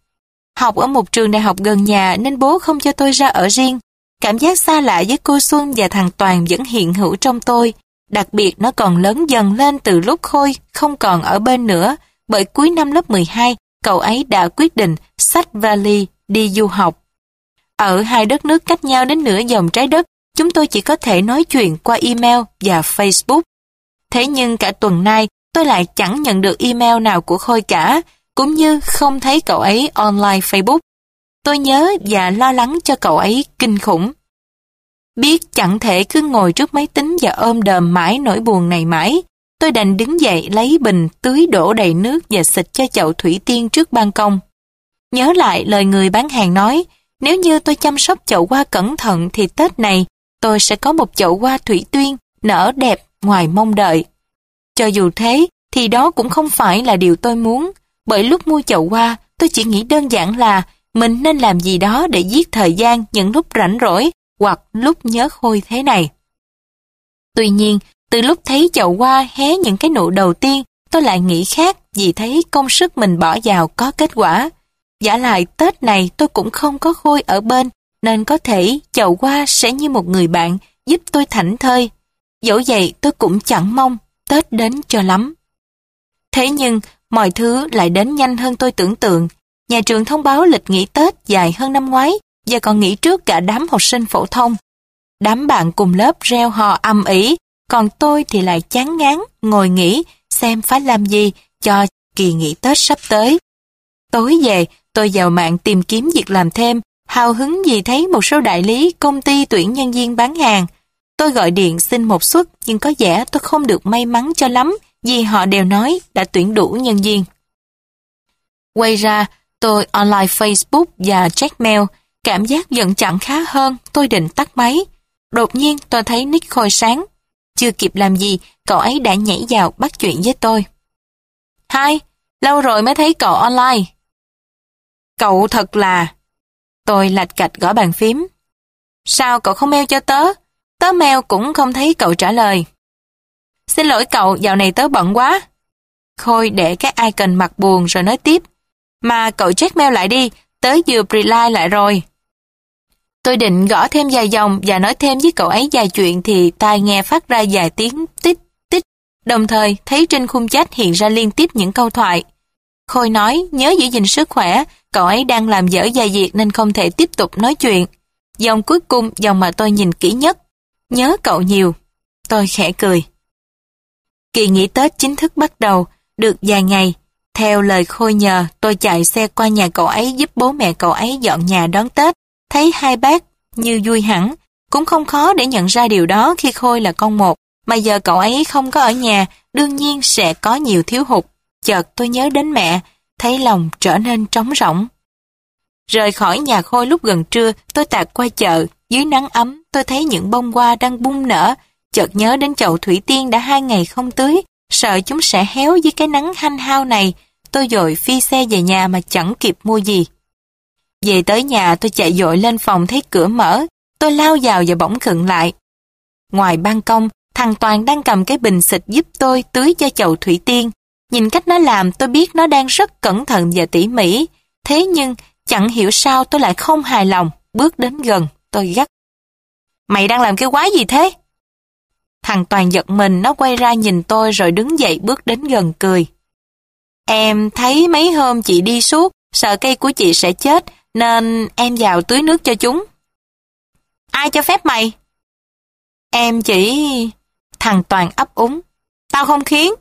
Speaker 2: Học ở một trường đại học gần nhà nên bố không cho tôi ra ở riêng. Cảm giác xa lạ với cô Xuân và thằng Toàn vẫn hiện hữu trong tôi. Đặc biệt nó còn lớn dần lên từ lúc Khôi không còn ở bên nữa, bởi cuối năm lớp 12, cậu ấy đã quyết định sách vali đi du học. Ở hai đất nước cách nhau đến nửa dòng trái đất, chúng tôi chỉ có thể nói chuyện qua email và Facebook. Thế nhưng cả tuần nay, tôi lại chẳng nhận được email nào của Khôi cả, cũng như không thấy cậu ấy online Facebook. Tôi nhớ và lo lắng cho cậu ấy kinh khủng. Biết chẳng thể cứ ngồi trước máy tính và ôm đờm mãi nỗi buồn này mãi, tôi đành đứng dậy lấy bình tưới đổ đầy nước và xịt cho chậu thủy tiên trước ban công. Nhớ lại lời người bán hàng nói, nếu như tôi chăm sóc chậu hoa cẩn thận thì Tết này tôi sẽ có một chậu hoa thủy tiên nở đẹp ngoài mong đợi. Cho dù thế thì đó cũng không phải là điều tôi muốn, bởi lúc mua chậu hoa tôi chỉ nghĩ đơn giản là mình nên làm gì đó để giết thời gian những lúc rảnh rỗi hoặc lúc nhớ khôi thế này. Tuy nhiên, từ lúc thấy chậu hoa hé những cái nụ đầu tiên, tôi lại nghĩ khác vì thấy công sức mình bỏ vào có kết quả. Giả lại Tết này tôi cũng không có khôi ở bên, nên có thể chậu hoa sẽ như một người bạn giúp tôi thảnh thơi. Dẫu vậy tôi cũng chẳng mong Tết đến cho lắm. Thế nhưng, mọi thứ lại đến nhanh hơn tôi tưởng tượng. Nhà trường thông báo lịch nghỉ Tết dài hơn năm ngoái và còn nghỉ trước cả đám học sinh phổ thông. Đám bạn cùng lớp reo hò âm ý, còn tôi thì lại chán ngán, ngồi nghỉ, xem phải làm gì cho kỳ nghỉ Tết sắp tới. Tối về, tôi vào mạng tìm kiếm việc làm thêm, hào hứng vì thấy một số đại lý, công ty tuyển nhân viên bán hàng. Tôi gọi điện xin một suất, nhưng có vẻ tôi không được may mắn cho lắm, vì họ đều nói đã tuyển đủ nhân viên. Quay ra, tôi online Facebook và check mail, cảm giác giận chẳng khá hơn, tôi định tắt máy. Đột nhiên tôi thấy nick khôi sáng. Chưa kịp làm gì, cậu ấy đã nhảy vào bắt chuyện với tôi. Hai, lâu rồi mới thấy cậu online. Cậu thật là... Tôi lạch cạch gõ bàn phím. Sao cậu không mail cho tớ? Tớ mail cũng không thấy cậu trả lời. Xin lỗi cậu, dạo này tớ bận quá. Khôi để cái icon mặt buồn rồi nói tiếp. Mà cậu check mail lại đi, tớ vừa reply lại rồi. Tôi định gõ thêm vài dòng và nói thêm với cậu ấy vài chuyện thì tai nghe phát ra vài tiếng tích tích. Đồng thời thấy trên khung chat hiện ra liên tiếp những câu thoại. Khôi nói nhớ giữ gìn sức khỏe, cậu ấy đang làm dở vài việc nên không thể tiếp tục nói chuyện. Dòng cuối cùng, dòng mà tôi nhìn kỹ nhất. Nhớ cậu nhiều. Tôi khẽ cười. Kỳ nghỉ Tết chính thức bắt đầu, được vài ngày. Theo lời Khôi nhờ, tôi chạy xe qua nhà cậu ấy giúp bố mẹ cậu ấy dọn nhà đón Tết. Thấy hai bác như vui hẳn, cũng không khó để nhận ra điều đó khi Khôi là con một, mà giờ cậu ấy không có ở nhà, đương nhiên sẽ có nhiều thiếu hụt. Chợt tôi nhớ đến mẹ, thấy lòng trở nên trống rỗng. Rời khỏi nhà Khôi lúc gần trưa, tôi tạt qua chợ, dưới nắng ấm tôi thấy những bông hoa đang bung nở, chợt nhớ đến chậu thủy tiên đã hai ngày không tưới, sợ chúng sẽ héo dưới cái nắng hanh hao này, tôi dội phi xe về nhà mà chẳng kịp mua gì. Về tới nhà tôi chạy dội lên phòng thấy cửa mở, tôi lao vào và bỗng khựng lại. Ngoài ban công, thằng Toàn đang cầm cái bình xịt giúp tôi tưới cho chậu thủy tiên. Nhìn cách nó làm tôi biết nó đang rất cẩn thận và tỉ mỉ. Thế nhưng chẳng hiểu sao tôi lại không hài lòng, bước đến gần, tôi gắt. Mày đang làm cái quái gì thế? Thằng Toàn giật mình, nó quay ra nhìn tôi rồi đứng dậy bước đến gần cười. Em thấy mấy hôm chị đi suốt, sợ cây của chị sẽ chết, nên em vào tưới nước cho chúng. Ai cho phép mày? Em chỉ... Thằng Toàn ấp úng. Tao không khiến.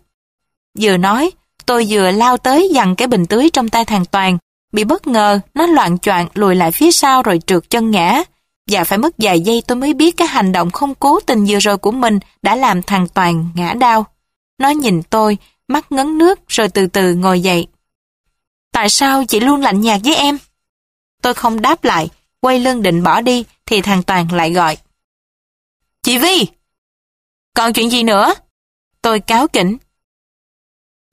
Speaker 2: Vừa nói, tôi vừa lao tới dằn cái bình tưới trong tay thằng Toàn. Bị bất ngờ, nó loạn choạng lùi lại phía sau rồi trượt chân ngã. Và phải mất vài giây tôi mới biết cái hành động không cố tình vừa rồi của mình đã làm thằng Toàn ngã đau. Nó nhìn tôi, mắt ngấn nước rồi từ từ ngồi dậy. Tại sao chị luôn lạnh nhạt với em? Tôi không đáp lại, quay lưng định bỏ đi thì thằng Toàn lại gọi. Chị Vi! Còn chuyện gì nữa? Tôi cáo kỉnh.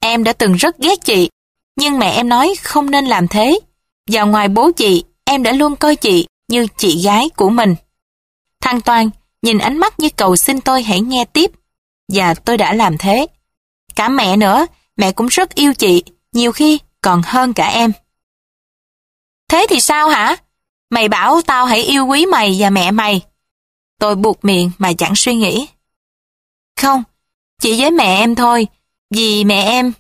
Speaker 2: Em đã từng rất ghét chị, nhưng mẹ em nói không nên làm thế. Vào ngoài bố chị, em đã luôn coi chị như chị gái của mình. Thằng Toàn nhìn ánh mắt như cầu xin tôi hãy nghe tiếp. Và tôi đã làm thế. Cả mẹ nữa, mẹ cũng rất yêu chị, nhiều khi còn hơn cả em. Thế thì sao hả? Mày bảo tao hãy yêu quý mày và mẹ mày. Tôi buộc miệng mà chẳng suy nghĩ. Không, chỉ với mẹ em thôi, vì mẹ em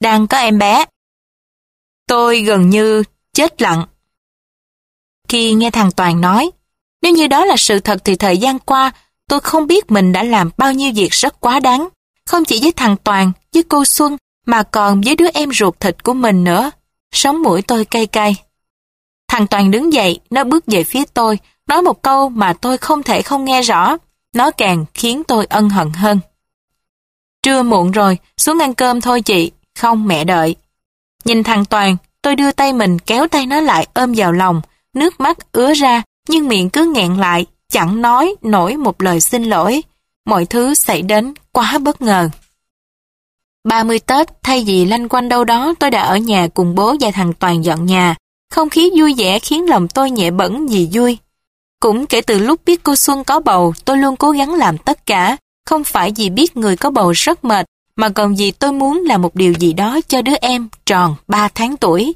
Speaker 2: đang có em bé. Tôi gần như chết lặng. Khi nghe thằng Toàn nói, nếu như đó là sự thật thì thời gian qua tôi không biết mình đã làm bao nhiêu việc rất quá đáng. Không chỉ với thằng Toàn, với cô Xuân, mà còn với đứa em ruột thịt của mình nữa. Sống mũi tôi cay cay. Thằng Toàn đứng dậy, nó bước về phía tôi, nói một câu mà tôi không thể không nghe rõ. Nó càng khiến tôi ân hận hơn. Trưa muộn rồi, xuống ăn cơm thôi chị. Không mẹ đợi. Nhìn thằng Toàn, tôi đưa tay mình kéo tay nó lại ôm vào lòng, nước mắt ứa ra, nhưng miệng cứ nghẹn lại, chẳng nói nổi một lời xin lỗi. Mọi thứ xảy đến quá bất ngờ. 30 Tết, thay vì lanh quanh đâu đó, tôi đã ở nhà cùng bố và thằng Toàn dọn nhà. Không khí vui vẻ khiến lòng tôi nhẹ bẩn vì vui. Cũng kể từ lúc biết cô Xuân có bầu, tôi luôn cố gắng làm tất cả, không phải vì biết người có bầu rất mệt, mà còn vì tôi muốn làm một điều gì đó cho đứa em tròn 3 tháng tuổi.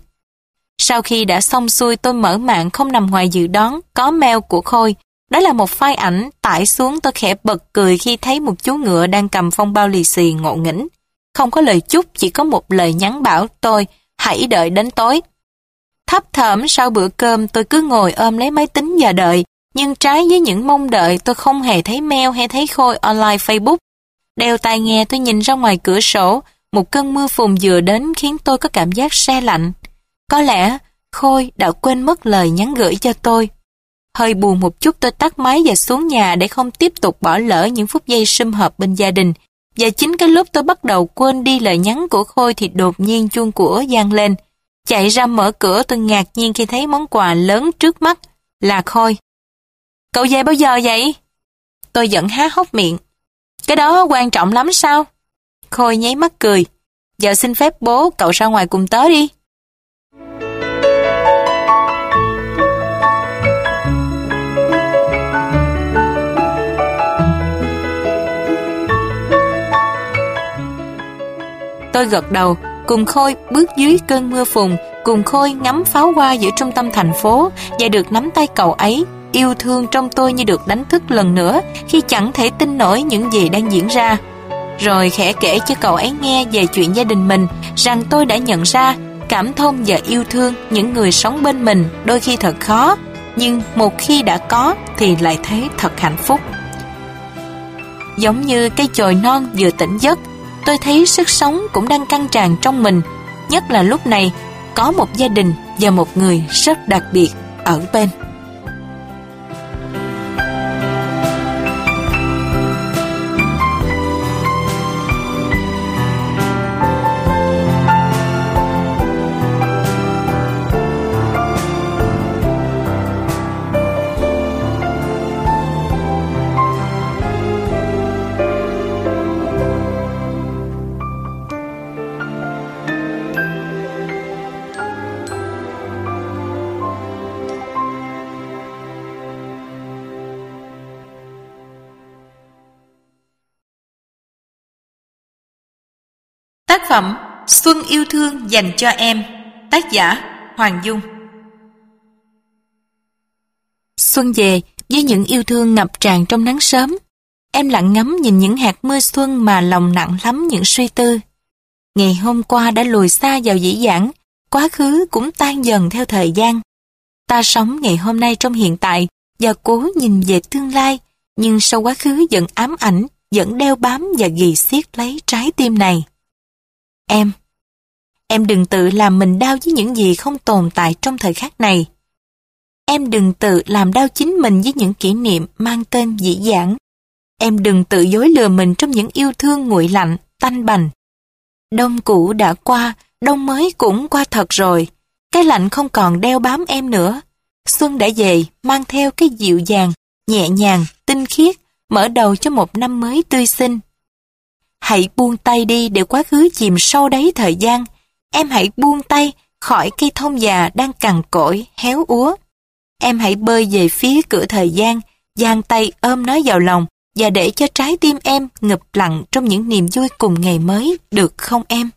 Speaker 2: Sau khi đã xong xuôi tôi mở mạng không nằm ngoài dự đoán, có mail của Khôi. Đó là một file ảnh, tải xuống tôi khẽ bật cười khi thấy một chú ngựa đang cầm phong bao lì xì ngộ nghĩnh. Không có lời chúc, chỉ có một lời nhắn bảo tôi, hãy đợi đến tối. Thấp thởm sau bữa cơm tôi cứ ngồi ôm lấy máy tính và đợi, nhưng trái với những mong đợi tôi không hề thấy mail hay thấy Khôi online Facebook. Đeo tai nghe tôi nhìn ra ngoài cửa sổ, một cơn mưa phùn vừa đến khiến tôi có cảm giác xe lạnh. Có lẽ Khôi đã quên mất lời nhắn gửi cho tôi. Hơi buồn một chút tôi tắt máy và xuống nhà để không tiếp tục bỏ lỡ những phút giây sum họp bên gia đình. Và chính cái lúc tôi bắt đầu quên đi lời nhắn của Khôi thì đột nhiên chuông của gian lên. Chạy ra mở cửa tôi ngạc nhiên khi thấy món quà lớn trước mắt là Khôi. Cậu về bao giờ vậy? Tôi giận há hốc miệng. Cái đó quan trọng lắm sao? Khôi nháy mắt cười. Giờ xin phép bố cậu ra ngoài cùng tớ đi. Tôi gật đầu, cùng Khôi bước dưới cơn mưa phùn, cùng Khôi ngắm pháo hoa giữa trung tâm thành phố và được nắm tay cậu ấy yêu thương trong tôi như được đánh thức lần nữa khi chẳng thể tin nổi những gì đang diễn ra. Rồi khẽ kể cho cậu ấy nghe về chuyện gia đình mình rằng tôi đã nhận ra cảm thông và yêu thương những người sống bên mình đôi khi thật khó nhưng một khi đã có thì lại thấy thật hạnh phúc. Giống như cây chồi non vừa tỉnh giấc tôi thấy sức sống cũng đang căng tràn trong mình nhất là lúc này, có một gia đình và một người rất đặc biệt ở bên.
Speaker 1: Phẩm Xuân yêu thương dành cho em Tác giả Hoàng Dung
Speaker 2: Xuân về với những yêu thương ngập tràn trong nắng sớm. Em lặng ngắm nhìn những hạt mưa xuân mà lòng nặng lắm những suy tư. Ngày hôm qua đã lùi xa vào dĩ dãn, quá khứ cũng tan dần theo thời gian. Ta sống ngày hôm nay trong hiện tại và cố nhìn về tương lai, nhưng sau quá khứ vẫn ám ảnh, vẫn đeo bám và ghi xiết lấy trái tim này. Em, em đừng tự làm mình đau với những gì không tồn tại trong thời khắc này. Em đừng tự làm đau chính mình với những kỷ niệm mang tên dĩ dãn. Em đừng tự dối lừa mình trong những yêu thương nguội lạnh, tanh bành. Đông cũ đã qua, đông mới cũng qua thật rồi. Cái lạnh không còn đeo bám em nữa. Xuân đã về, mang theo cái dịu dàng, nhẹ nhàng, tinh khiết, mở đầu cho một năm mới tươi xinh. Hãy buông tay đi để quá khứ chìm sâu đáy thời gian. Em hãy buông tay khỏi cây thông già đang cằn cỗi, héo úa. Em hãy bơi về phía cửa thời gian, giang tay ôm nó vào lòng và để cho trái tim em ngập lặng trong những niềm vui cùng ngày mới, được không em?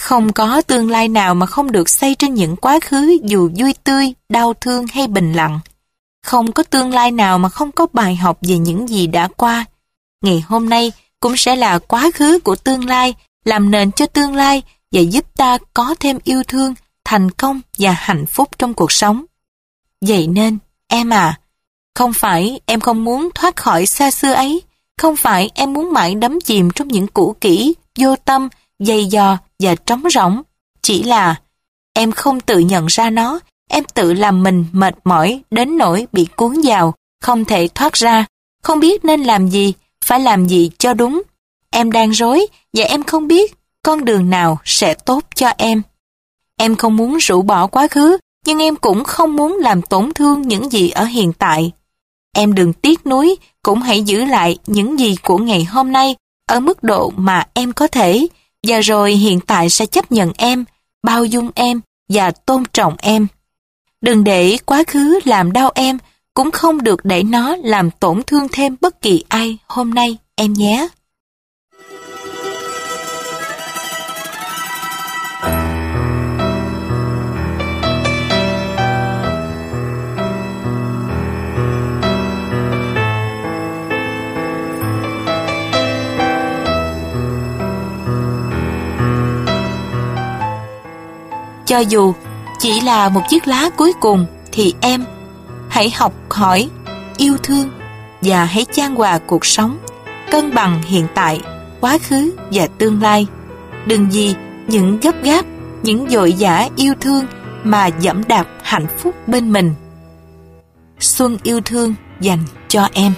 Speaker 2: Không có tương lai nào mà không được xây trên những quá khứ dù vui tươi, đau thương hay bình lặng. Không có tương lai nào mà không có bài học về những gì đã qua. Ngày hôm nay, cũng sẽ là quá khứ của tương lai, làm nền cho tương lai và giúp ta có thêm yêu thương, thành công và hạnh phúc trong cuộc sống. Vậy nên, em à, không phải em không muốn thoát khỏi xa xưa ấy, không phải em muốn mãi đắm chìm trong những cũ kỹ, vô tâm, dày dò và trống rỗng. Chỉ là em không tự nhận ra nó, em tự làm mình mệt mỏi đến nỗi bị cuốn vào, không thể thoát ra, không biết nên làm gì, phải làm gì cho đúng. Em đang rối và em không biết con đường nào sẽ tốt cho em. Em không muốn rũ bỏ quá khứ, nhưng em cũng không muốn làm tổn thương những gì ở hiện tại. Em đừng tiếc nuối, cũng hãy giữ lại những gì của ngày hôm nay ở mức độ mà em có thể, và rồi hiện tại sẽ chấp nhận em, bao dung em và tôn trọng em. Đừng để quá khứ làm đau em, cũng không được để nó làm tổn thương thêm bất kỳ ai hôm nay, em nhé. Cho dù chỉ là một chiếc lá cuối cùng, thì em hãy học hỏi, yêu thương và hãy chan hòa cuộc sống, cân bằng hiện tại, quá khứ và tương lai. Đừng gì những gấp gáp, những dội dã yêu thương mà dẫm đạp hạnh phúc bên mình. Xuân yêu thương dành cho em.